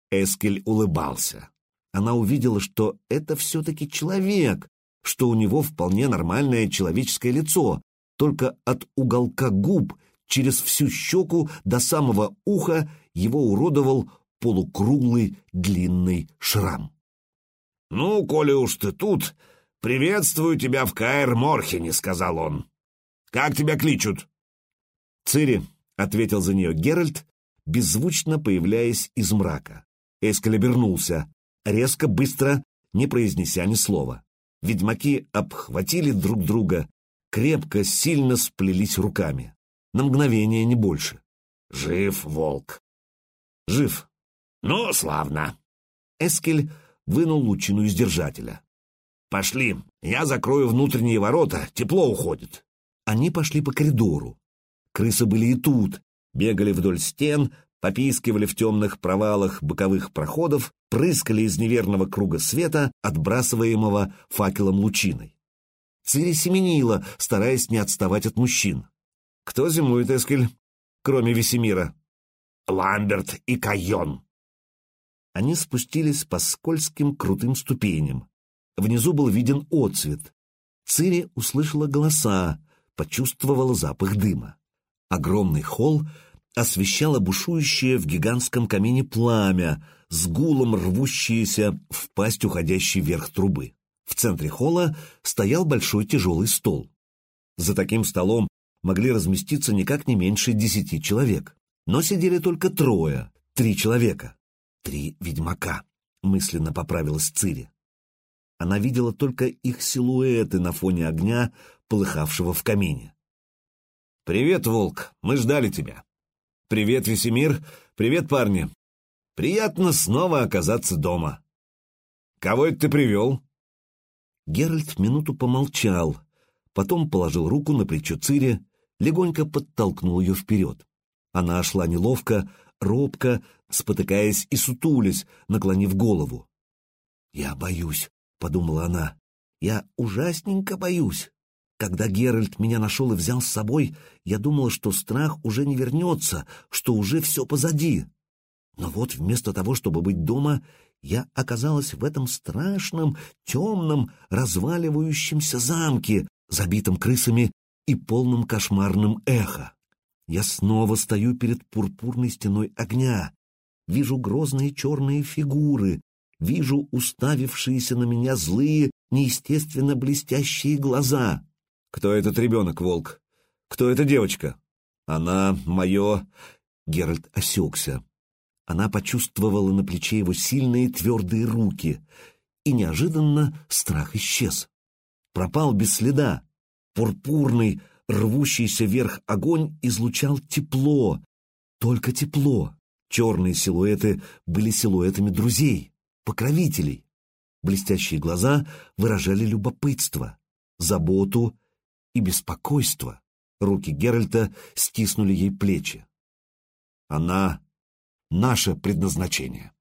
Эскель улыбался. Она увидела, что это все-таки человек, что у него вполне нормальное человеческое лицо, только от уголка губ через всю щеку до самого уха его уродовал полукруглый длинный шрам. «Ну, коли уж ты тут, приветствую тебя в Каэр-Морхене», — сказал он. «Как тебя кличут?» «Цири», — ответил за нее Геральт, беззвучно появляясь из мрака. Эскаль обернулся, резко, быстро, не произнеся ни слова. Ведьмаки обхватили друг друга, крепко, сильно сплелись руками. На мгновение, не больше. «Жив, волк!» «Жив!» «Ну, славно!» Эскель вынул лучину из держателя. «Пошли, я закрою внутренние ворота, тепло уходит». Они пошли по коридору. Крысы были и тут, бегали вдоль стен, попискивали в темных провалах боковых проходов, прыскали из неверного круга света, отбрасываемого факелом лучиной. Цири семенила, стараясь не отставать от мужчин. «Кто зимует, Эскель, кроме Весемира?» «Ламберт и Кайон». Они спустились по скользким крутым ступеням. Внизу был виден отцвет. Цири услышала голоса, почувствовала запах дыма. Огромный холл освещало бушующее в гигантском камине пламя, с гулом рвущееся в пасть уходящей вверх трубы. В центре холла стоял большой тяжелый стол. За таким столом могли разместиться никак не меньше десяти человек. Но сидели только трое, три человека. Три ведьмака, мысленно поправилась Цири. Она видела только их силуэты на фоне огня, полыхавшего в камине. «Привет, Волк, мы ждали тебя». «Привет, Весемир. Привет, парни. Приятно снова оказаться дома». «Кого это ты привел?» Геральт минуту помолчал, потом положил руку на плечо Цири, легонько подтолкнул ее вперед. Она шла неловко, робко, спотыкаясь и сутулясь, наклонив голову. «Я боюсь», — подумала она, — «я ужасненько боюсь». Когда Геральт меня нашел и взял с собой, я думала, что страх уже не вернется, что уже все позади. Но вот вместо того, чтобы быть дома, я оказалась в этом страшном, темном, разваливающемся замке, забитом крысами и полном кошмарным эхо. Я снова стою перед пурпурной стеной огня, вижу грозные черные фигуры, вижу уставившиеся на меня злые, неестественно блестящие глаза — Кто этот ребенок, Волк? Кто эта девочка? Она мое... Геральт осекся. Она почувствовала на плече его сильные твердые руки, и неожиданно страх исчез. Пропал без следа. Пурпурный, рвущийся вверх огонь излучал тепло, только тепло. Черные силуэты были силуэтами друзей, покровителей. Блестящие глаза выражали любопытство, заботу и беспокойство. Руки Геральта стиснули ей плечи. Она — наше предназначение.